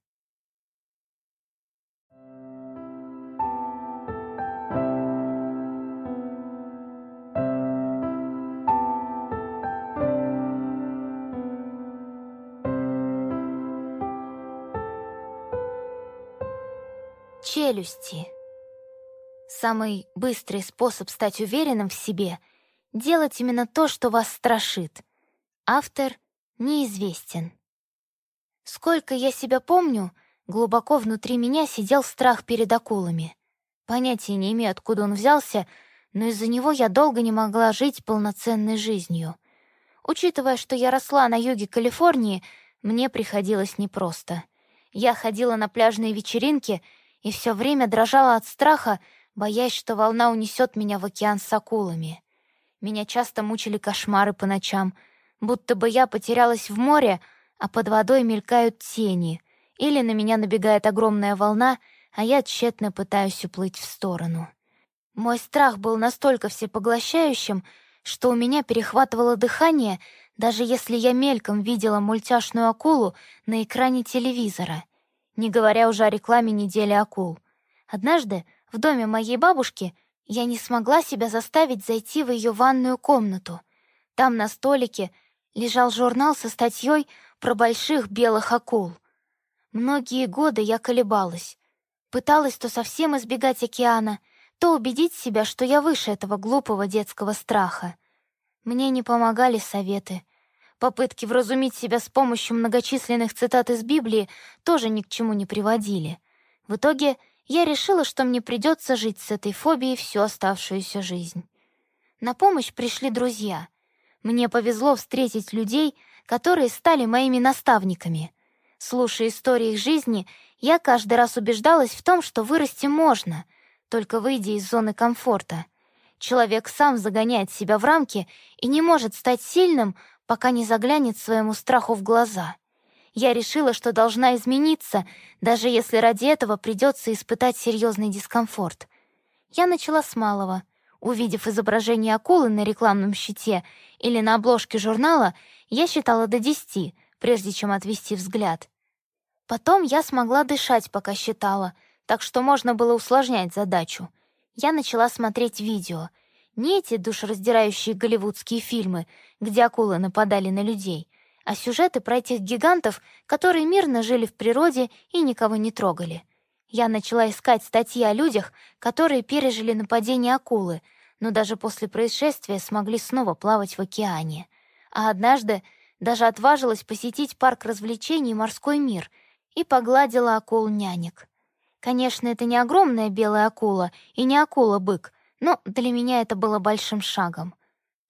Speaker 1: Челюсти. Самый быстрый способ стать уверенным в себе — делать именно то, что вас страшит. Автор неизвестен. Сколько я себя помню, глубоко внутри меня сидел страх перед акулами. Понятия не имею, откуда он взялся, но из-за него я долго не могла жить полноценной жизнью. Учитывая, что я росла на юге Калифорнии, мне приходилось непросто. Я ходила на пляжные вечеринки и все время дрожала от страха, боясь, что волна унесет меня в океан с акулами. Меня часто мучили кошмары по ночам, будто бы я потерялась в море, а под водой мелькают тени, или на меня набегает огромная волна, а я тщетно пытаюсь уплыть в сторону. Мой страх был настолько всепоглощающим, что у меня перехватывало дыхание, даже если я мельком видела мультяшную акулу на экране телевизора, не говоря уже о рекламе недели акул. Однажды в доме моей бабушки я не смогла себя заставить зайти в ее ванную комнату. Там на столике лежал журнал со статьей про больших белых акул. Многие годы я колебалась. Пыталась то совсем избегать океана, то убедить себя, что я выше этого глупого детского страха. Мне не помогали советы. Попытки вразумить себя с помощью многочисленных цитат из Библии тоже ни к чему не приводили. В итоге я решила, что мне придется жить с этой фобией всю оставшуюся жизнь. На помощь пришли друзья. Мне повезло встретить людей, которые стали моими наставниками. Слушая истории их жизни, я каждый раз убеждалась в том, что вырасти можно, только выйдя из зоны комфорта. Человек сам загоняет себя в рамки и не может стать сильным, пока не заглянет своему страху в глаза. Я решила, что должна измениться, даже если ради этого придется испытать серьезный дискомфорт. Я начала с малого. Увидев изображение акулы на рекламном щите или на обложке журнала, я считала до десяти, прежде чем отвести взгляд. Потом я смогла дышать, пока считала, так что можно было усложнять задачу. Я начала смотреть видео. Не эти душераздирающие голливудские фильмы, где акулы нападали на людей, а сюжеты про этих гигантов, которые мирно жили в природе и никого не трогали. Я начала искать статьи о людях, которые пережили нападение акулы, но даже после происшествия смогли снова плавать в океане а однажды даже отважилась посетить парк развлечений «Морской мир» и погладила акул-нянек. Конечно, это не огромная белая акула и не акула-бык, но для меня это было большим шагом.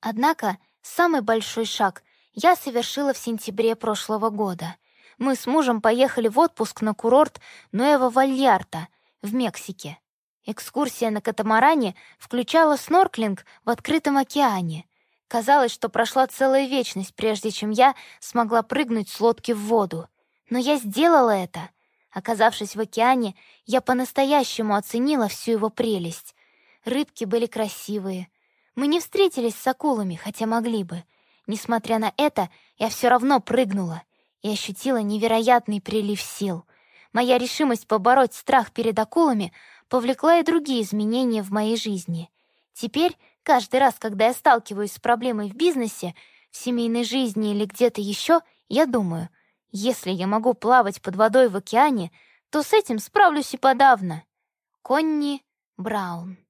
Speaker 1: Однако самый большой шаг я совершила в сентябре прошлого года. Мы с мужем поехали в отпуск на курорт Нуэва-Вальярта в Мексике. Экскурсия на катамаране включала снорклинг в открытом океане. Казалось, что прошла целая вечность, прежде чем я смогла прыгнуть с лодки в воду. Но я сделала это. Оказавшись в океане, я по-настоящему оценила всю его прелесть. Рыбки были красивые. Мы не встретились с акулами, хотя могли бы. Несмотря на это, я все равно прыгнула и ощутила невероятный прилив сил. Моя решимость побороть страх перед акулами повлекла и другие изменения в моей жизни. Теперь, каждый раз, когда я сталкиваюсь с проблемой в бизнесе, в семейной жизни или где-то еще, я думаю, если я могу плавать под водой в океане, то с этим справлюсь и подавно. Конни Браун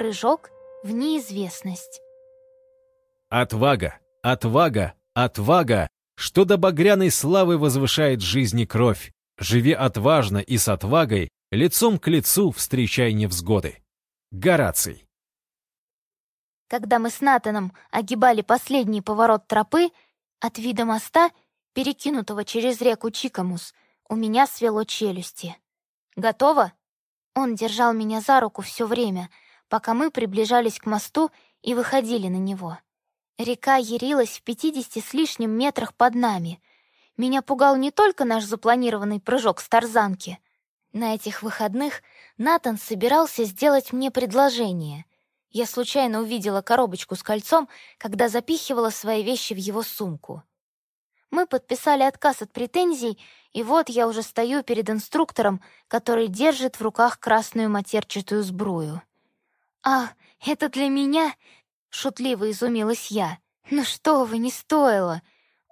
Speaker 1: Прыжок в неизвестность.
Speaker 2: Отвага, отвага, отвага, что до багряной славы возвышает жизни кровь. Живи отважно и с отвагой, лицом к лицу встречай невзгоды. Гораций.
Speaker 1: Когда мы с Натаном огибали последний поворот тропы, от вида моста, перекинутого через реку Чикамус, у меня свело челюсти. «Готово?» Он держал меня за руку все время — пока мы приближались к мосту и выходили на него. Река ярилась в пятидесяти с лишним метрах под нами. Меня пугал не только наш запланированный прыжок с тарзанки. На этих выходных Натан собирался сделать мне предложение. Я случайно увидела коробочку с кольцом, когда запихивала свои вещи в его сумку. Мы подписали отказ от претензий, и вот я уже стою перед инструктором, который держит в руках красную матерчатую сбрую. «А, это для меня?» — шутливо изумилась я. «Ну что вы, не стоило!»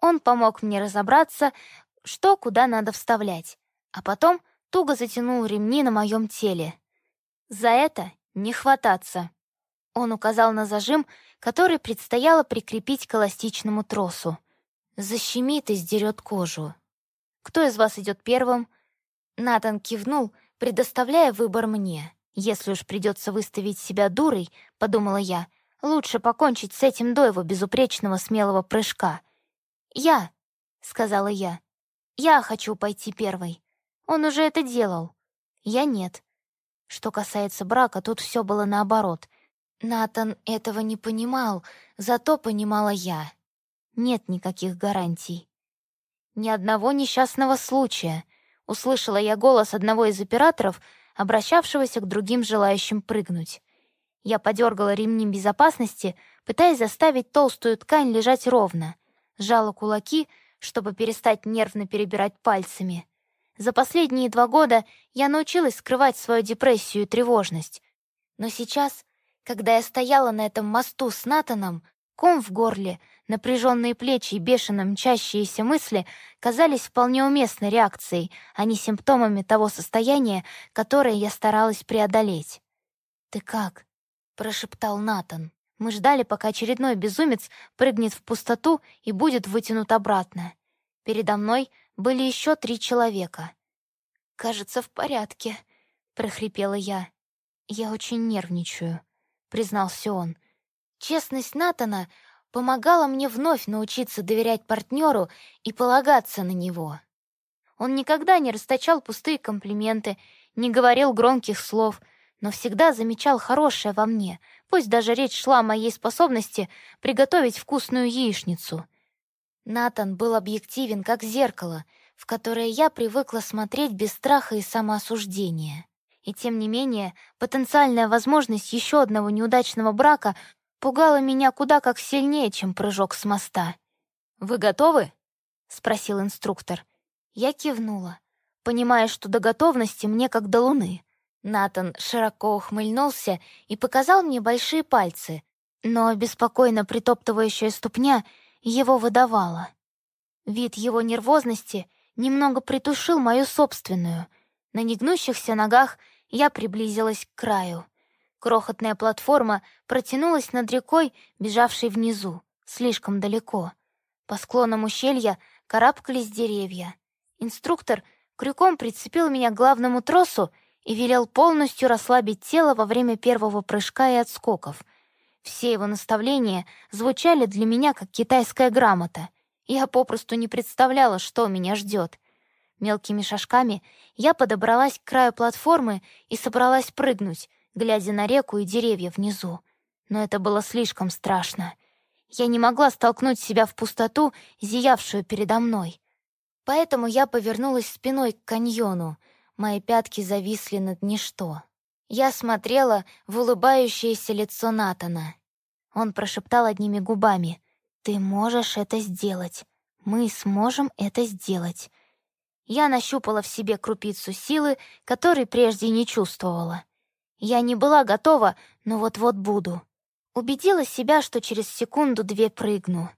Speaker 1: Он помог мне разобраться, что куда надо вставлять, а потом туго затянул ремни на моем теле. За это не хвататься. Он указал на зажим, который предстояло прикрепить к эластичному тросу. Защемит и сдерет кожу. «Кто из вас идет первым?» Натан кивнул, предоставляя выбор мне. Если уж придется выставить себя дурой, подумала я, лучше покончить с этим до его безупречного смелого прыжка. «Я», — сказала я, — «я хочу пойти первой. Он уже это делал. Я нет». Что касается брака, тут все было наоборот. Натан этого не понимал, зато понимала я. Нет никаких гарантий. Ни одного несчастного случая. Услышала я голос одного из операторов — обращавшегося к другим желающим прыгнуть. Я подергала ремни безопасности, пытаясь заставить толстую ткань лежать ровно, сжала кулаки, чтобы перестать нервно перебирать пальцами. За последние два года я научилась скрывать свою депрессию и тревожность. Но сейчас, когда я стояла на этом мосту с Натаном, ком в горле, напряженные плечи и бешено мчащиеся мысли казались вполне уместной реакцией, а не симптомами того состояния, которое я старалась преодолеть. «Ты как?» — прошептал Натан. Мы ждали, пока очередной безумец прыгнет в пустоту и будет вытянут обратно. Передо мной были еще три человека. «Кажется, в порядке», — прохрипела я. «Я очень нервничаю», — признался он. Честность Натана помогала мне вновь научиться доверять партнеру и полагаться на него. Он никогда не расточал пустые комплименты, не говорил громких слов, но всегда замечал хорошее во мне, пусть даже речь шла о моей способности приготовить вкусную яичницу. Натан был объективен, как зеркало, в которое я привыкла смотреть без страха и самоосуждения. И тем не менее, потенциальная возможность еще одного неудачного брака пугало меня куда как сильнее, чем прыжок с моста. «Вы готовы?» — спросил инструктор. Я кивнула, понимая, что до готовности мне как до луны. Натан широко ухмыльнулся и показал мне большие пальцы, но беспокойно притоптывающая ступня его выдавала. Вид его нервозности немного притушил мою собственную. На негнущихся ногах я приблизилась к краю — Крохотная платформа протянулась над рекой, бежавшей внизу, слишком далеко. По склонам ущелья карабкались деревья. Инструктор крюком прицепил меня к главному тросу, и велел полностью расслабить тело во время первого прыжка и отскоков. Все его наставления звучали для меня как китайская грамота. Я попросту не представляла, что меня ждет. Мелкими шажками я подобралась к краю платформы и собралась прыгнуть, глядя на реку и деревья внизу. Но это было слишком страшно. Я не могла столкнуть себя в пустоту, зиявшую передо мной. Поэтому я повернулась спиной к каньону. Мои пятки зависли над ничто. Я смотрела в улыбающееся лицо Натана. Он прошептал одними губами. «Ты можешь это сделать. Мы сможем это сделать». Я нащупала в себе крупицу силы, которой прежде не чувствовала. Я не была готова, но вот-вот буду. Убедила себя, что через секунду-две прыгну.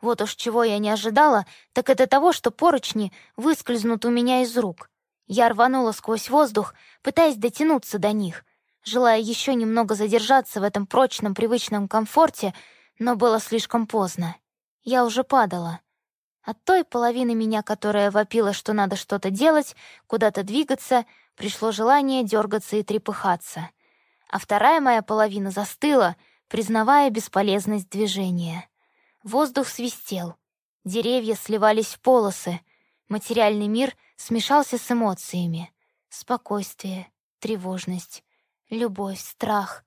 Speaker 1: Вот уж чего я не ожидала, так это того, что поручни выскользнут у меня из рук. Я рванула сквозь воздух, пытаясь дотянуться до них, желая еще немного задержаться в этом прочном привычном комфорте, но было слишком поздно. Я уже падала. От той половины меня, которая вопила, что надо что-то делать, куда-то двигаться, пришло желание дергаться и трепыхаться. А вторая моя половина застыла, признавая бесполезность движения. Воздух свистел, деревья сливались в полосы, материальный мир смешался с эмоциями. Спокойствие, тревожность, любовь, страх,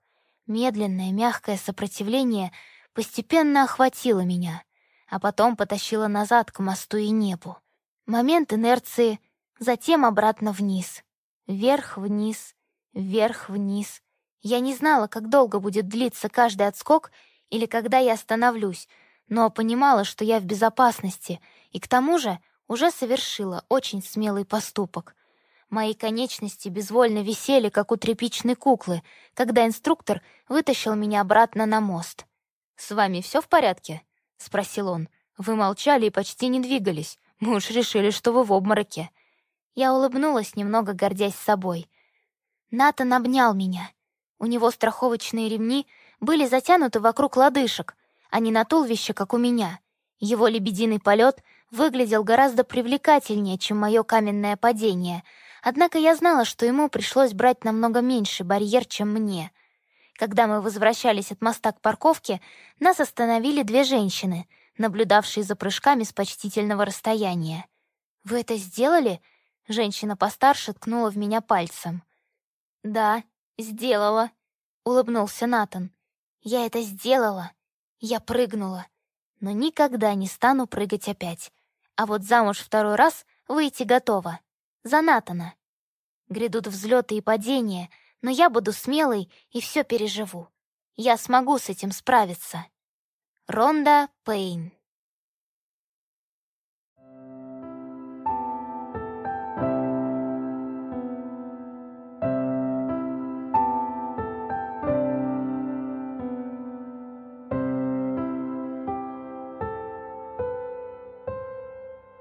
Speaker 1: медленное, мягкое сопротивление постепенно охватило меня — а потом потащила назад к мосту и небу. Момент инерции, затем обратно вниз. Вверх-вниз, вверх-вниз. Я не знала, как долго будет длиться каждый отскок или когда я остановлюсь, но понимала, что я в безопасности, и к тому же уже совершила очень смелый поступок. Мои конечности безвольно висели, как у тряпичной куклы, когда инструктор вытащил меня обратно на мост. «С вами все в порядке?» — спросил он. «Вы молчали и почти не двигались. Мы уж решили, что вы в обмороке». Я улыбнулась, немного гордясь собой. Натан обнял меня. У него страховочные ремни были затянуты вокруг лодыжек, а не на туловище, как у меня. Его лебединый полет выглядел гораздо привлекательнее, чем мое каменное падение, однако я знала, что ему пришлось брать намного меньший барьер, чем мне — когда мы возвращались от моста к парковке, нас остановили две женщины, наблюдавшие за прыжками с почтительного расстояния. «Вы это сделали?» Женщина постарше ткнула в меня пальцем. «Да, сделала», — улыбнулся Натан. «Я это сделала. Я прыгнула. Но никогда не стану прыгать опять. А вот замуж второй раз выйти готова. За Натана. Грядут взлеты и падения — но я буду смелой и все переживу. Я смогу с этим справиться. Ронда Пейн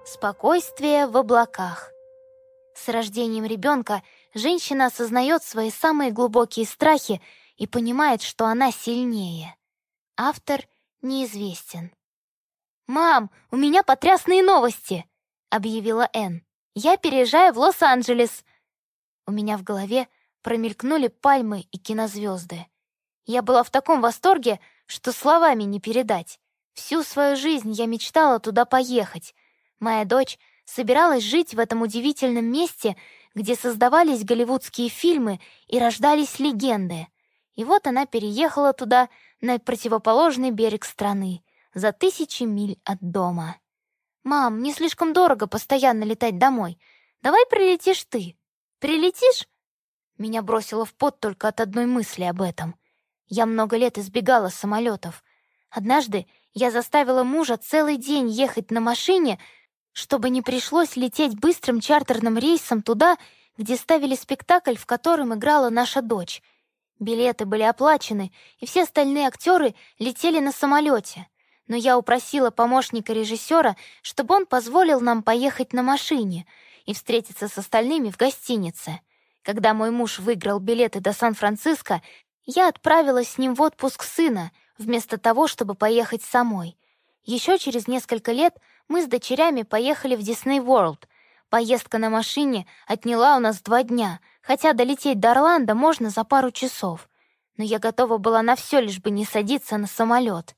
Speaker 1: Спокойствие в облаках. С рождением ребенка женщина осознает свои самые глубокие страхи и понимает, что она сильнее. Автор неизвестен. «Мам, у меня потрясные новости!» — объявила Энн. «Я переезжаю в Лос-Анджелес!» У меня в голове промелькнули пальмы и кинозвезды. Я была в таком восторге, что словами не передать. Всю свою жизнь я мечтала туда поехать. Моя дочь собиралась жить в этом удивительном месте, где создавались голливудские фильмы и рождались легенды. И вот она переехала туда, на противоположный берег страны, за тысячи миль от дома. «Мам, мне слишком дорого постоянно летать домой. Давай прилетишь ты. Прилетишь?» Меня бросило в пот только от одной мысли об этом. Я много лет избегала самолетов. Однажды я заставила мужа целый день ехать на машине, чтобы не пришлось лететь быстрым чартерным рейсом туда, где ставили спектакль, в котором играла наша дочь. Билеты были оплачены, и все остальные актеры летели на самолете. Но я упросила помощника режиссера, чтобы он позволил нам поехать на машине и встретиться с остальными в гостинице. Когда мой муж выиграл билеты до Сан-Франциско, я отправилась с ним в отпуск сына, вместо того, чтобы поехать самой. Еще через несколько лет мы с дочерями поехали в Дисней Ворлд. Поездка на машине отняла у нас два дня, хотя долететь до Орландо можно за пару часов. Но я готова была на все, лишь бы не садиться на самолет.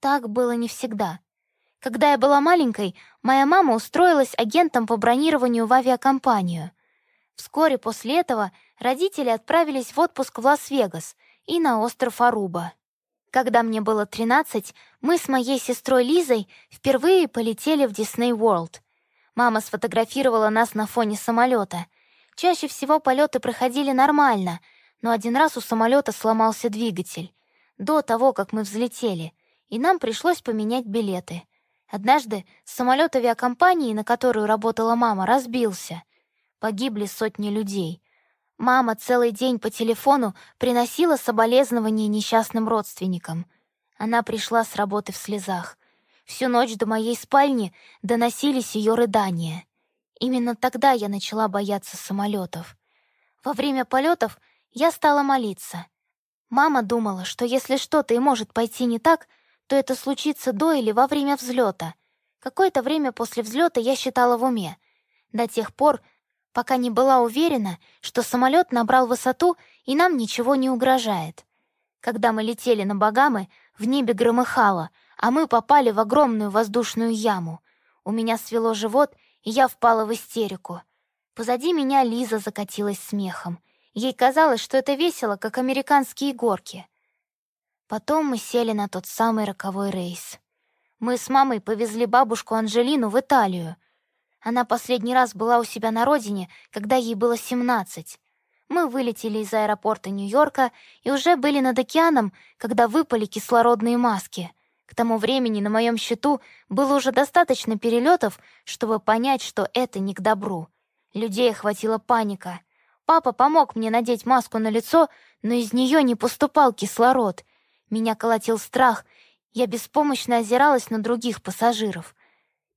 Speaker 1: Так было не всегда. Когда я была маленькой, моя мама устроилась агентом по бронированию в авиакомпанию. Вскоре после этого родители отправились в отпуск в Лас-Вегас и на остров Аруба. Когда мне было 13, мы с моей сестрой Лизой впервые полетели в Дисней World. Мама сфотографировала нас на фоне самолета. Чаще всего полеты проходили нормально, но один раз у самолета сломался двигатель. До того, как мы взлетели, и нам пришлось поменять билеты. Однажды самолет авиакомпании, на которую работала мама, разбился. Погибли сотни людей. Мама целый день по телефону приносила соболезнования несчастным родственникам. Она пришла с работы в слезах. Всю ночь до моей спальни доносились ее рыдания. Именно тогда я начала бояться самолетов. Во время полетов я стала молиться. Мама думала, что если что-то и может пойти не так — то это случится до или во время взлета. Какое-то время после взлета я считала в уме. До тех пор, пока не была уверена, что самолет набрал высоту и нам ничего не угрожает. Когда мы летели на Багамы, в небе громыхало, а мы попали в огромную воздушную яму. У меня свело живот, и я впала в истерику. Позади меня Лиза закатилась смехом. Ей казалось, что это весело, как американские горки. Потом мы сели на тот самый роковой рейс. Мы с мамой повезли бабушку Анжелину в Италию. Она последний раз была у себя на родине, когда ей было 17. Мы вылетели из аэропорта Нью-Йорка и уже были над океаном, когда выпали кислородные маски. К тому времени на моем счету было уже достаточно перелетов, чтобы понять, что это не к добру. Людей охватила паника. Папа помог мне надеть маску на лицо, но из нее не поступал кислород — меня колотил страх, я беспомощно озиралась на других пассажиров.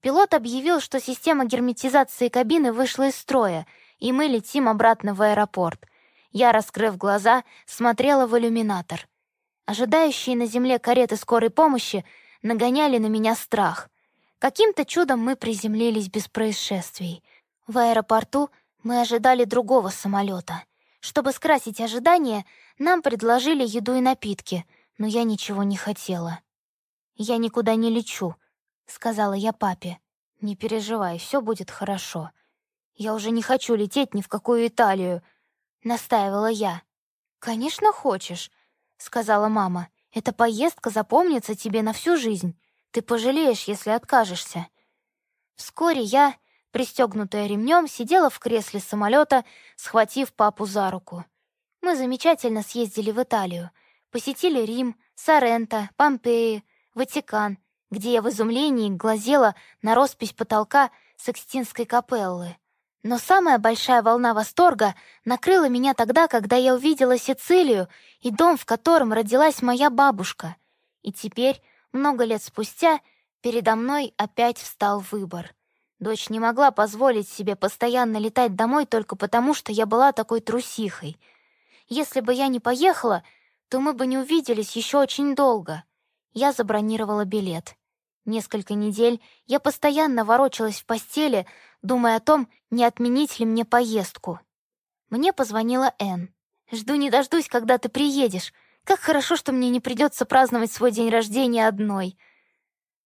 Speaker 1: Пилот объявил, что система герметизации кабины вышла из строя, и мы летим обратно в аэропорт. Я, раскрыв глаза, смотрела в иллюминатор. Ожидающие на земле кареты скорой помощи нагоняли на меня страх. Каким-то чудом мы приземлились без происшествий. В аэропорту мы ожидали другого самолета. Чтобы скрасить ожидания, нам предложили еду и напитки — но я ничего не хотела. «Я никуда не лечу», — сказала я папе. «Не переживай, все будет хорошо. Я уже не хочу лететь ни в какую Италию», — настаивала я. «Конечно хочешь», — сказала мама. «Эта поездка запомнится тебе на всю жизнь. Ты пожалеешь, если откажешься». Вскоре я, пристегнутая ремнем, сидела в кресле самолета, схватив папу за руку. Мы замечательно съездили в Италию — Посетили Рим, Соренто, Помпеи, Ватикан, где я в изумлении глазела на роспись потолка Секстинской капеллы. Но самая большая волна восторга накрыла меня тогда, когда я увидела Сицилию и дом, в котором родилась моя бабушка. И теперь, много лет спустя, передо мной опять встал выбор. Дочь не могла позволить себе постоянно летать домой только потому, что я была такой трусихой. Если бы я не поехала, то мы бы не увиделись еще очень долго. Я забронировала билет. Несколько недель я постоянно ворочалась в постели, думая о том, не отменить ли мне поездку. Мне позвонила Энн. «Жду не дождусь, когда ты приедешь. Как хорошо, что мне не придется праздновать свой день рождения одной».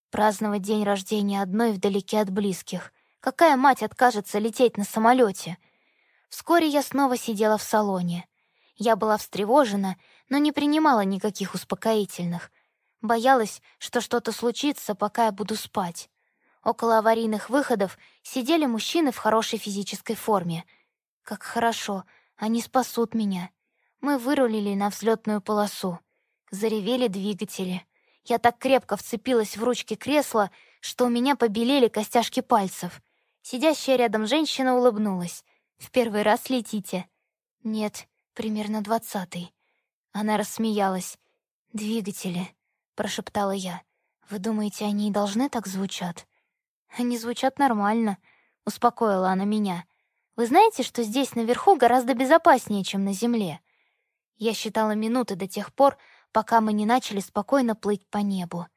Speaker 1: Праздновать день рождения одной вдалеке от близких. Какая мать откажется лететь на самолете? Вскоре я снова сидела в салоне. Я была встревожена, но не принимала никаких успокоительных. Боялась, что что-то случится, пока я буду спать. Около аварийных выходов сидели мужчины в хорошей физической форме. Как хорошо, они спасут меня. Мы вырулили на взлетную полосу. Заревели двигатели. Я так крепко вцепилась в ручки кресла, что у меня побелели костяшки пальцев. Сидящая рядом женщина улыбнулась. «В первый раз летите?» «Нет, примерно двадцатый». Она рассмеялась. «Двигатели», — прошептала я. «Вы думаете, они и должны так звучат?» «Они звучат нормально», — успокоила она меня. «Вы знаете, что здесь наверху гораздо безопаснее, чем на земле?» Я считала минуты до тех пор, пока мы не начали спокойно плыть по небу.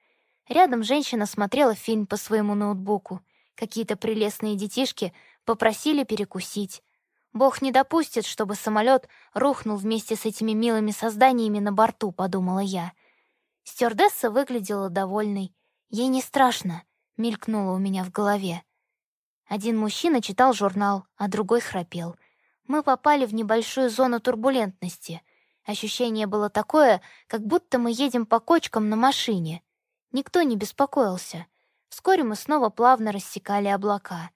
Speaker 1: Рядом женщина смотрела фильм по своему ноутбуку. Какие-то прелестные детишки попросили перекусить. Бог не допустит, чтобы самолет рухнул вместе с этими милыми созданиями на борту, подумала я. Стюардесса выглядела довольной. Ей не страшно, мелькнуло у меня в голове. Один мужчина читал журнал, а другой храпел. Мы попали в небольшую зону турбулентности. Ощущение было такое, как будто мы едем по кочкам на машине. Никто не беспокоился. Вскоре мы снова плавно рассекали облака.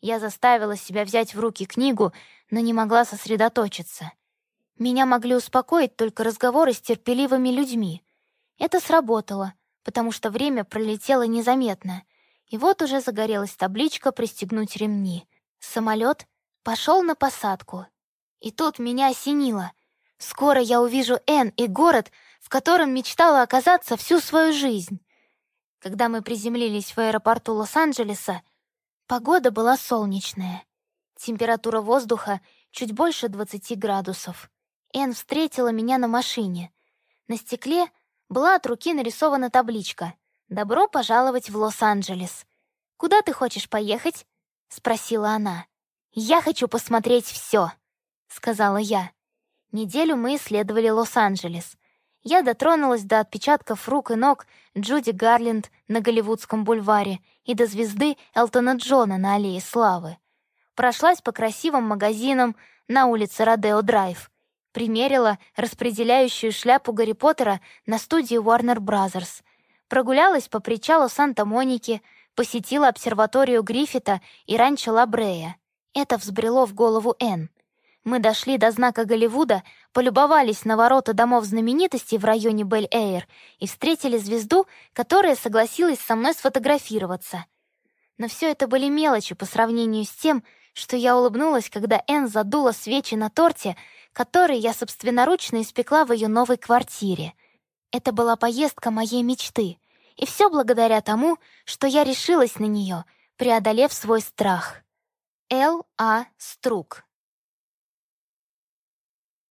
Speaker 1: Я заставила себя взять в руки книгу, но не могла сосредоточиться. Меня могли успокоить только разговоры с терпеливыми людьми. Это сработало, потому что время пролетело незаметно. И вот уже загорелась табличка «Пристегнуть ремни». Самолет пошел на посадку. И тут меня осенило. Скоро я увижу Эн и город, в котором мечтала оказаться всю свою жизнь. Когда мы приземлились в аэропорту Лос-Анджелеса, погода была солнечная. Температура воздуха чуть больше 20 градусов. Эн встретила меня на машине. На стекле была от руки нарисована табличка «Добро пожаловать в Лос-Анджелес». «Куда ты хочешь поехать?» — спросила она. «Я хочу посмотреть все», — сказала я. Неделю мы исследовали Лос-Анджелес. Я дотронулась до отпечатков рук и ног Джуди Гарленд на Голливудском бульваре и до звезды Элтона Джона на Аллее Славы. Прошлась по красивым магазинам на улице Родео-Драйв. Примерила распределяющую шляпу Гарри Поттера на студии Warner Brothers. Прогулялась по причалу Санта-Моники, посетила обсерваторию Гриффита и ранчо Лабрея. Это взбрело в голову Энн. Мы дошли до знака Голливуда, полюбовались на ворота домов знаменитостей в районе Бель-Эйр и встретили звезду, которая согласилась со мной сфотографироваться. Но все это были мелочи по сравнению с тем, что я улыбнулась, когда Энн задула свечи на торте, который я собственноручно испекла в ее новой квартире. Это была поездка моей мечты, и все благодаря тому, что я решилась на нее, преодолев свой страх. Л. А. Струк